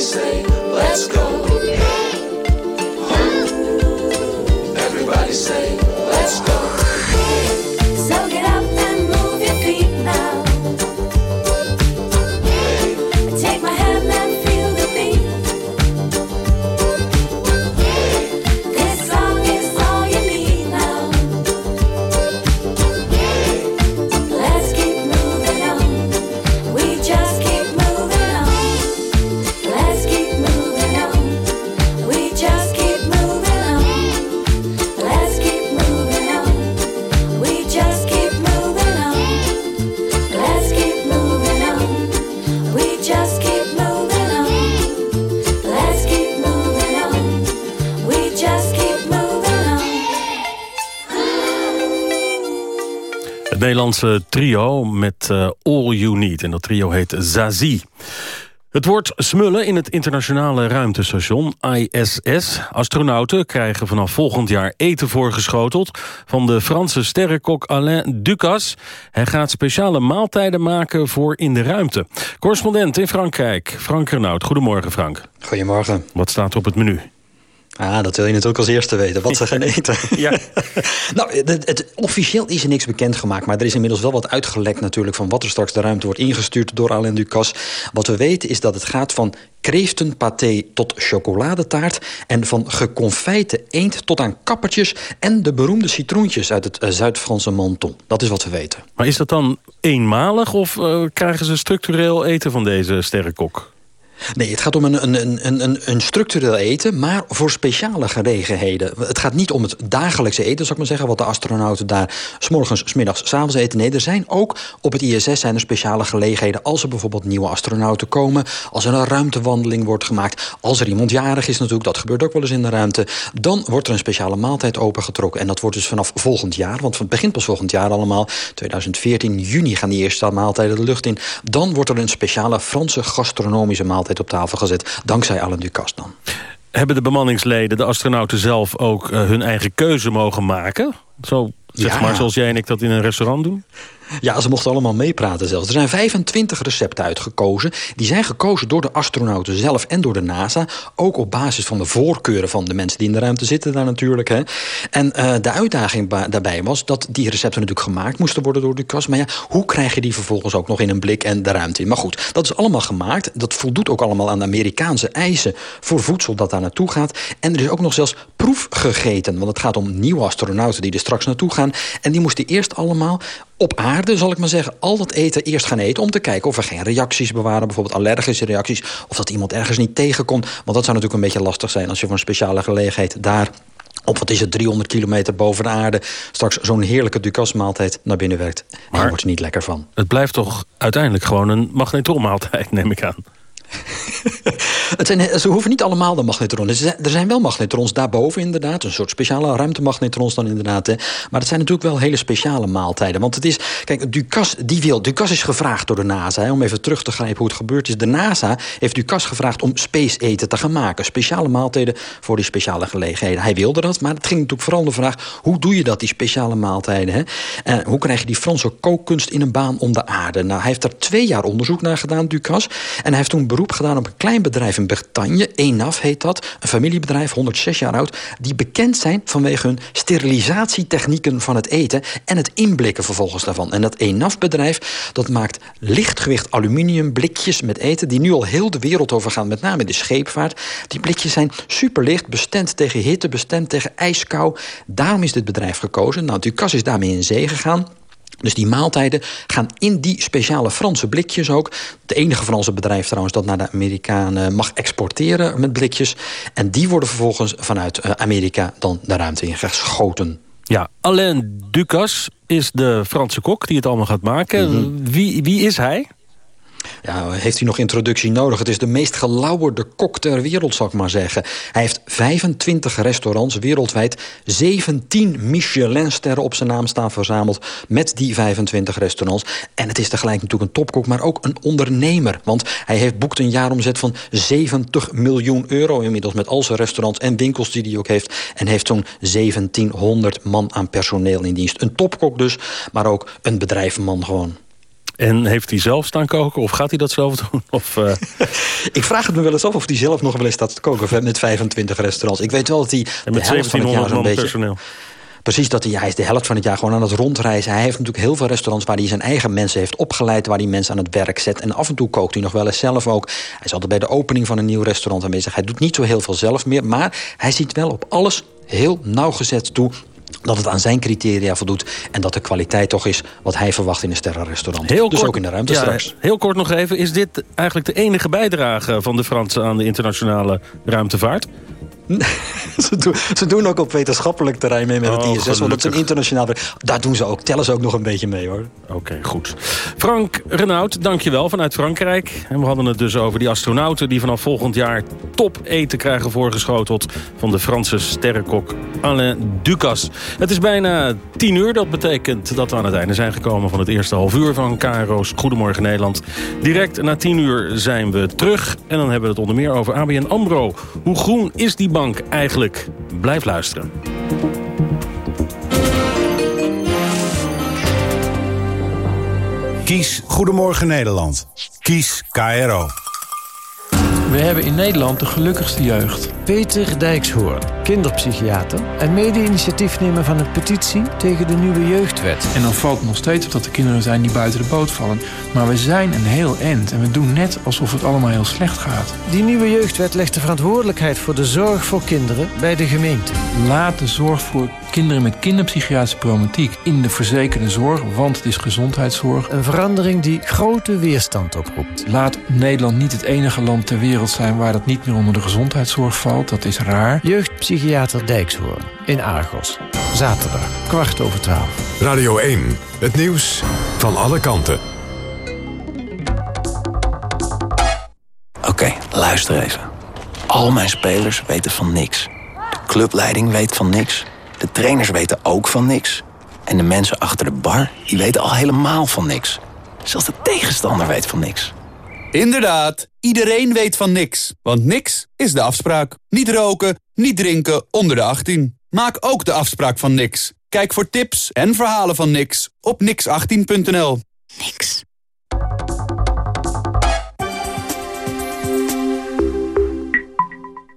Say, Nederlandse trio met eh, All You Need. En dat trio heet Zazie. Het woord smullen in het internationale ruimtestation ISS. Astronauten krijgen vanaf volgend jaar eten voorgeschoteld... van de Franse sterrenkok Alain Ducasse. Hij gaat speciale maaltijden maken voor in de ruimte. Correspondent in Frankrijk, Frank Renaud. Goedemorgen, Frank. Goedemorgen. Wat staat er op het menu? Ah, dat wil je natuurlijk als eerste weten, wat ze gaan eten. [LAUGHS] Ja. [LAUGHS] nou, het, het- officieel is er niks bekendgemaakt... maar er is inmiddels wel wat uitgelekt natuurlijk... van wat er straks de ruimte wordt ingestuurd door Alain Ducasse. Wat we weten is dat het gaat van kreeftenpaté tot chocoladetaart... en van geconfijte eend tot aan kappertjes... en de beroemde citroentjes uit het eh, Zuid-Franse Menton. Dat is wat we weten. Maar is dat dan eenmalig of eh, krijgen ze structureel eten van deze sterrenkok? Nee, het gaat om een, een, een, een, structureel eten, maar voor speciale gelegenheden. Het gaat niet om het dagelijkse eten, zou ik maar zeggen... wat de astronauten daar s'morgens, smiddags, s'avonds eten. Nee, er zijn ook op het ISS zijn er speciale gelegenheden... als er bijvoorbeeld nieuwe astronauten komen... als er een ruimtewandeling wordt gemaakt... als er iemand jarig is natuurlijk, dat gebeurt ook wel eens in de ruimte... dan wordt er een speciale maaltijd opengetrokken. En dat wordt dus vanaf volgend jaar, want het begint pas volgend jaar allemaal... 2014, juni gaan die eerste maaltijden de lucht in. Dan wordt er een speciale Franse gastronomische maaltijd op tafel gezet. Dankzij Alain Ducasse dan. Hebben de bemanningsleden, de astronauten zelf... ook eh, hun eigen keuze mogen maken? Zo, zeg Ja. maar, zoals jij en ik dat in een restaurant doen? Ja, ze mochten allemaal meepraten zelfs. Er zijn 25 recepten uitgekozen. Die zijn gekozen door de astronauten zelf en door de NASA. Ook op basis van de voorkeuren van de mensen die in de ruimte zitten daar natuurlijk. Hè. En eh, de uitdaging daarbij was dat die recepten natuurlijk gemaakt moesten worden door Ducasse. Maar ja, hoe krijg je die vervolgens ook nog in een blik en de ruimte in? Maar goed, dat is allemaal gemaakt. Dat voldoet ook allemaal aan de Amerikaanse eisen voor voedsel dat daar naartoe gaat. En er is ook nog zelfs proef gegeten. Want het gaat om nieuwe astronauten die er straks naartoe gaan. En die moesten eerst allemaal op aarde, zal ik maar zeggen, al dat eten eerst gaan eten... om te kijken of er geen reacties bewaren, bijvoorbeeld allergische reacties... of dat iemand ergens niet tegenkomt. Want dat zou natuurlijk een beetje lastig zijn... als je voor een speciale gelegenheid daar op, wat is het, 300 kilometer boven de aarde... straks zo'n heerlijke Ducasse-maaltijd naar binnen werkt. En daar wordt er niet lekker van. Het blijft toch uiteindelijk gewoon een magnetronmaaltijd, neem ik aan. [LAUGHS] Het zijn, ze hoeven niet allemaal de magnetrons. Er zijn, wel magnetrons daarboven inderdaad. Een soort speciale ruimtemagnetrons dan inderdaad. Hè. Maar het zijn natuurlijk wel hele speciale maaltijden. Want het is, kijk, Ducasse, die wil, Ducasse is gevraagd door de NASA. Hè, om even terug te grijpen hoe het gebeurd is. De NASA heeft Ducasse gevraagd om space eten te gaan maken. Speciale maaltijden voor die speciale gelegenheden. Hij wilde dat, maar het ging natuurlijk vooral de vraag... hoe doe je dat, die speciale maaltijden? Hè? En hoe krijg je die Franse kookkunst in een baan om de aarde? Nou, hij heeft daar twee jaar onderzoek naar gedaan, Ducasse. En hij heeft toen beroep gedaan op een klein bedrijf in Bretagne, Enaf heet dat. Een familiebedrijf, 106 jaar oud. Die bekend zijn vanwege hun sterilisatietechnieken van het eten... en het inblikken vervolgens daarvan. En dat Enaf-bedrijf dat maakt lichtgewicht aluminiumblikjes met eten... die nu al heel de wereld over gaan, met name de scheepvaart. Die blikjes zijn superlicht, bestemd tegen hitte, bestemd tegen ijskou. Daarom is dit bedrijf gekozen. Nou, Ducasse is daarmee in zee gegaan. Dus die maaltijden gaan in die speciale Franse blikjes ook. Het enige Franse bedrijf trouwens dat naar de Amerikanen mag exporteren met blikjes. En die worden vervolgens vanuit eh, Amerika dan de ruimte ingeschoten. Ja, Alain Ducasse is de Franse kok die het allemaal gaat maken. Mhm. wie, wie is hij? Ja, heeft u nog introductie nodig? Het is de meest gelauwerde kok ter wereld, zal ik maar zeggen. Hij heeft 25 restaurants wereldwijd. 17 Michelin-sterren op zijn naam staan verzameld... met die 25 restaurants. En het is tegelijk natuurlijk een topkok, maar ook een ondernemer. Want hij heeft boekt een jaaromzet van 70 miljoen euro... inmiddels met al zijn restaurants en winkels die hij ook heeft. En heeft zo'n 1700 man aan personeel in dienst. Een topkok dus, maar ook een bedrijfman gewoon. En heeft hij zelf staan koken of gaat hij dat zelf [LAUGHS] doen? Of, eh, [LAUGHS] Ik vraag het me wel eens af of hij zelf nog wel eens staat te koken met 25 restaurants. Ik weet wel dat hij En met de helft van het jaar 1700 zo'n beetje... personeel. Precies, dat hij, hij is de helft van het jaar gewoon aan het rondreizen. Hij heeft natuurlijk heel veel restaurants waar hij zijn eigen mensen heeft opgeleid... waar hij mensen aan het werk zet. En af en toe kookt hij nog wel eens zelf ook. Hij is altijd bij de opening van een nieuw restaurant aanwezig. Hij doet niet zo heel veel zelf meer, maar hij ziet wel op alles heel nauwgezet toe dat het aan zijn criteria voldoet... en dat de kwaliteit toch is wat hij verwacht in een sterrenrestaurant. Heel dus kort, ook in de ruimte ja, straks. Heel kort nog even. Is dit eigenlijk de enige bijdrage van de Fransen... aan de internationale ruimtevaart? [LAUGHS] ze, doen, ze doen ook op wetenschappelijk terrein mee met Oh, het ISS. Want dat is een gelukkig. internationaal... Daar doen ze ook, tellen ze ook nog een beetje mee, hoor. Oké, goed. Frank Renaud, dankjewel vanuit Frankrijk. En we hadden het dus over die astronauten... die vanaf volgend jaar top eten krijgen voorgeschoteld... van de Franse sterrenkok Alain Ducasse. Het is bijna tien uur. Dat betekent dat we aan het einde zijn gekomen... van het eerste half uur van KRO's Goedemorgen Nederland. Direct na tien uur zijn we terug. En dan hebben we het onder meer over ABN AMRO. Hoe groen is die bank eigenlijk? Blijf luisteren. Kies Goedemorgen Nederland. Kies KRO. We hebben in Nederland de gelukkigste jeugd. Peter Dijkshoorn, kinderpsychiater en mede-initiatiefnemer van een petitie tegen de nieuwe jeugdwet. En dan valt het nog steeds op dat er kinderen zijn die buiten de boot vallen. Maar we zijn een heel end en we doen net alsof het allemaal heel slecht gaat. Die nieuwe jeugdwet legt de verantwoordelijkheid voor de zorg voor kinderen bij de gemeente. Laat de zorg voor kinderen met kinderpsychiatrische problematiek in de verzekerde zorg, want het is gezondheidszorg. Een verandering die grote weerstand oproept. Laat Nederland niet het enige land ter wereld zijn waar dat niet meer onder de gezondheidszorg valt. Dat is raar. Jeugdpsychiater Dijkshoorn in Argos. Zaterdag, kwart over twaalf. Radio 1, het nieuws van alle kanten. Oké, luister even. Al mijn spelers weten van niks. De clubleiding weet van niks. De trainers weten ook van niks. En de mensen achter de bar, die weten al helemaal van niks. Zelfs de tegenstander weet van niks. Inderdaad, iedereen weet van niks. Want niks is de afspraak. Niet roken, niet drinken onder de 18. Maak ook de afspraak van niks. Kijk voor tips en verhalen van niks op nix18.nl. Niks.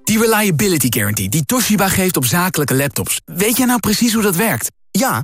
Die Reliability Guarantee die Toshiba geeft op zakelijke laptops. Weet jij nou precies hoe dat werkt? Ja,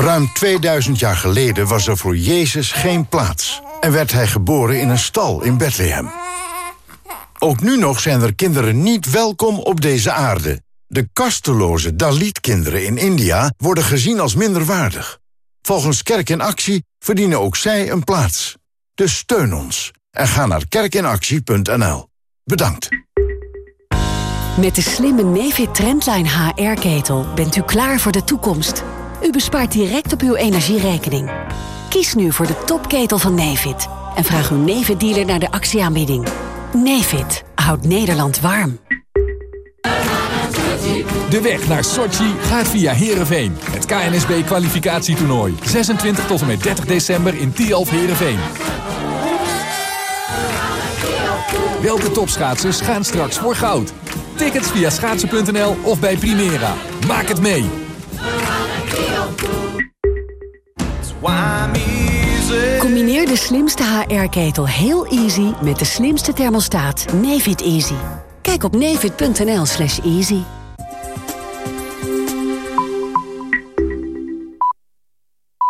Ruim 2000 jaar geleden was er voor Jezus geen plaats. En werd hij geboren in een stal in Bethlehem. Ook nu nog zijn er kinderen niet welkom op deze aarde. De kasteloze Dalit-kinderen in India worden gezien als minderwaardig. Volgens Kerk in Actie verdienen ook zij een plaats. Dus steun ons en ga naar kerkinactie.nl. Bedankt. Met de slimme Nefit Trendline HR-ketel bent u klaar voor de toekomst. U bespaart direct op uw energierekening. Kies nu voor de topketel van Nefit en vraag uw Nefit-dealer naar de actieaanbieding. Nefit houdt Nederland warm. De weg naar Sochi gaat via Heerenveen. Het KNSB kwalificatietoernooi. 26 tot en met 30 december in Tialf Heerenveen. Welke topschaatsers gaan straks voor goud? Tickets via schaatsen.nl of bij Primera. Maak het mee! Combineer de slimste HR-ketel heel easy met de slimste thermostaat Nefit Easy. Kijk op nefit.nl slash easy.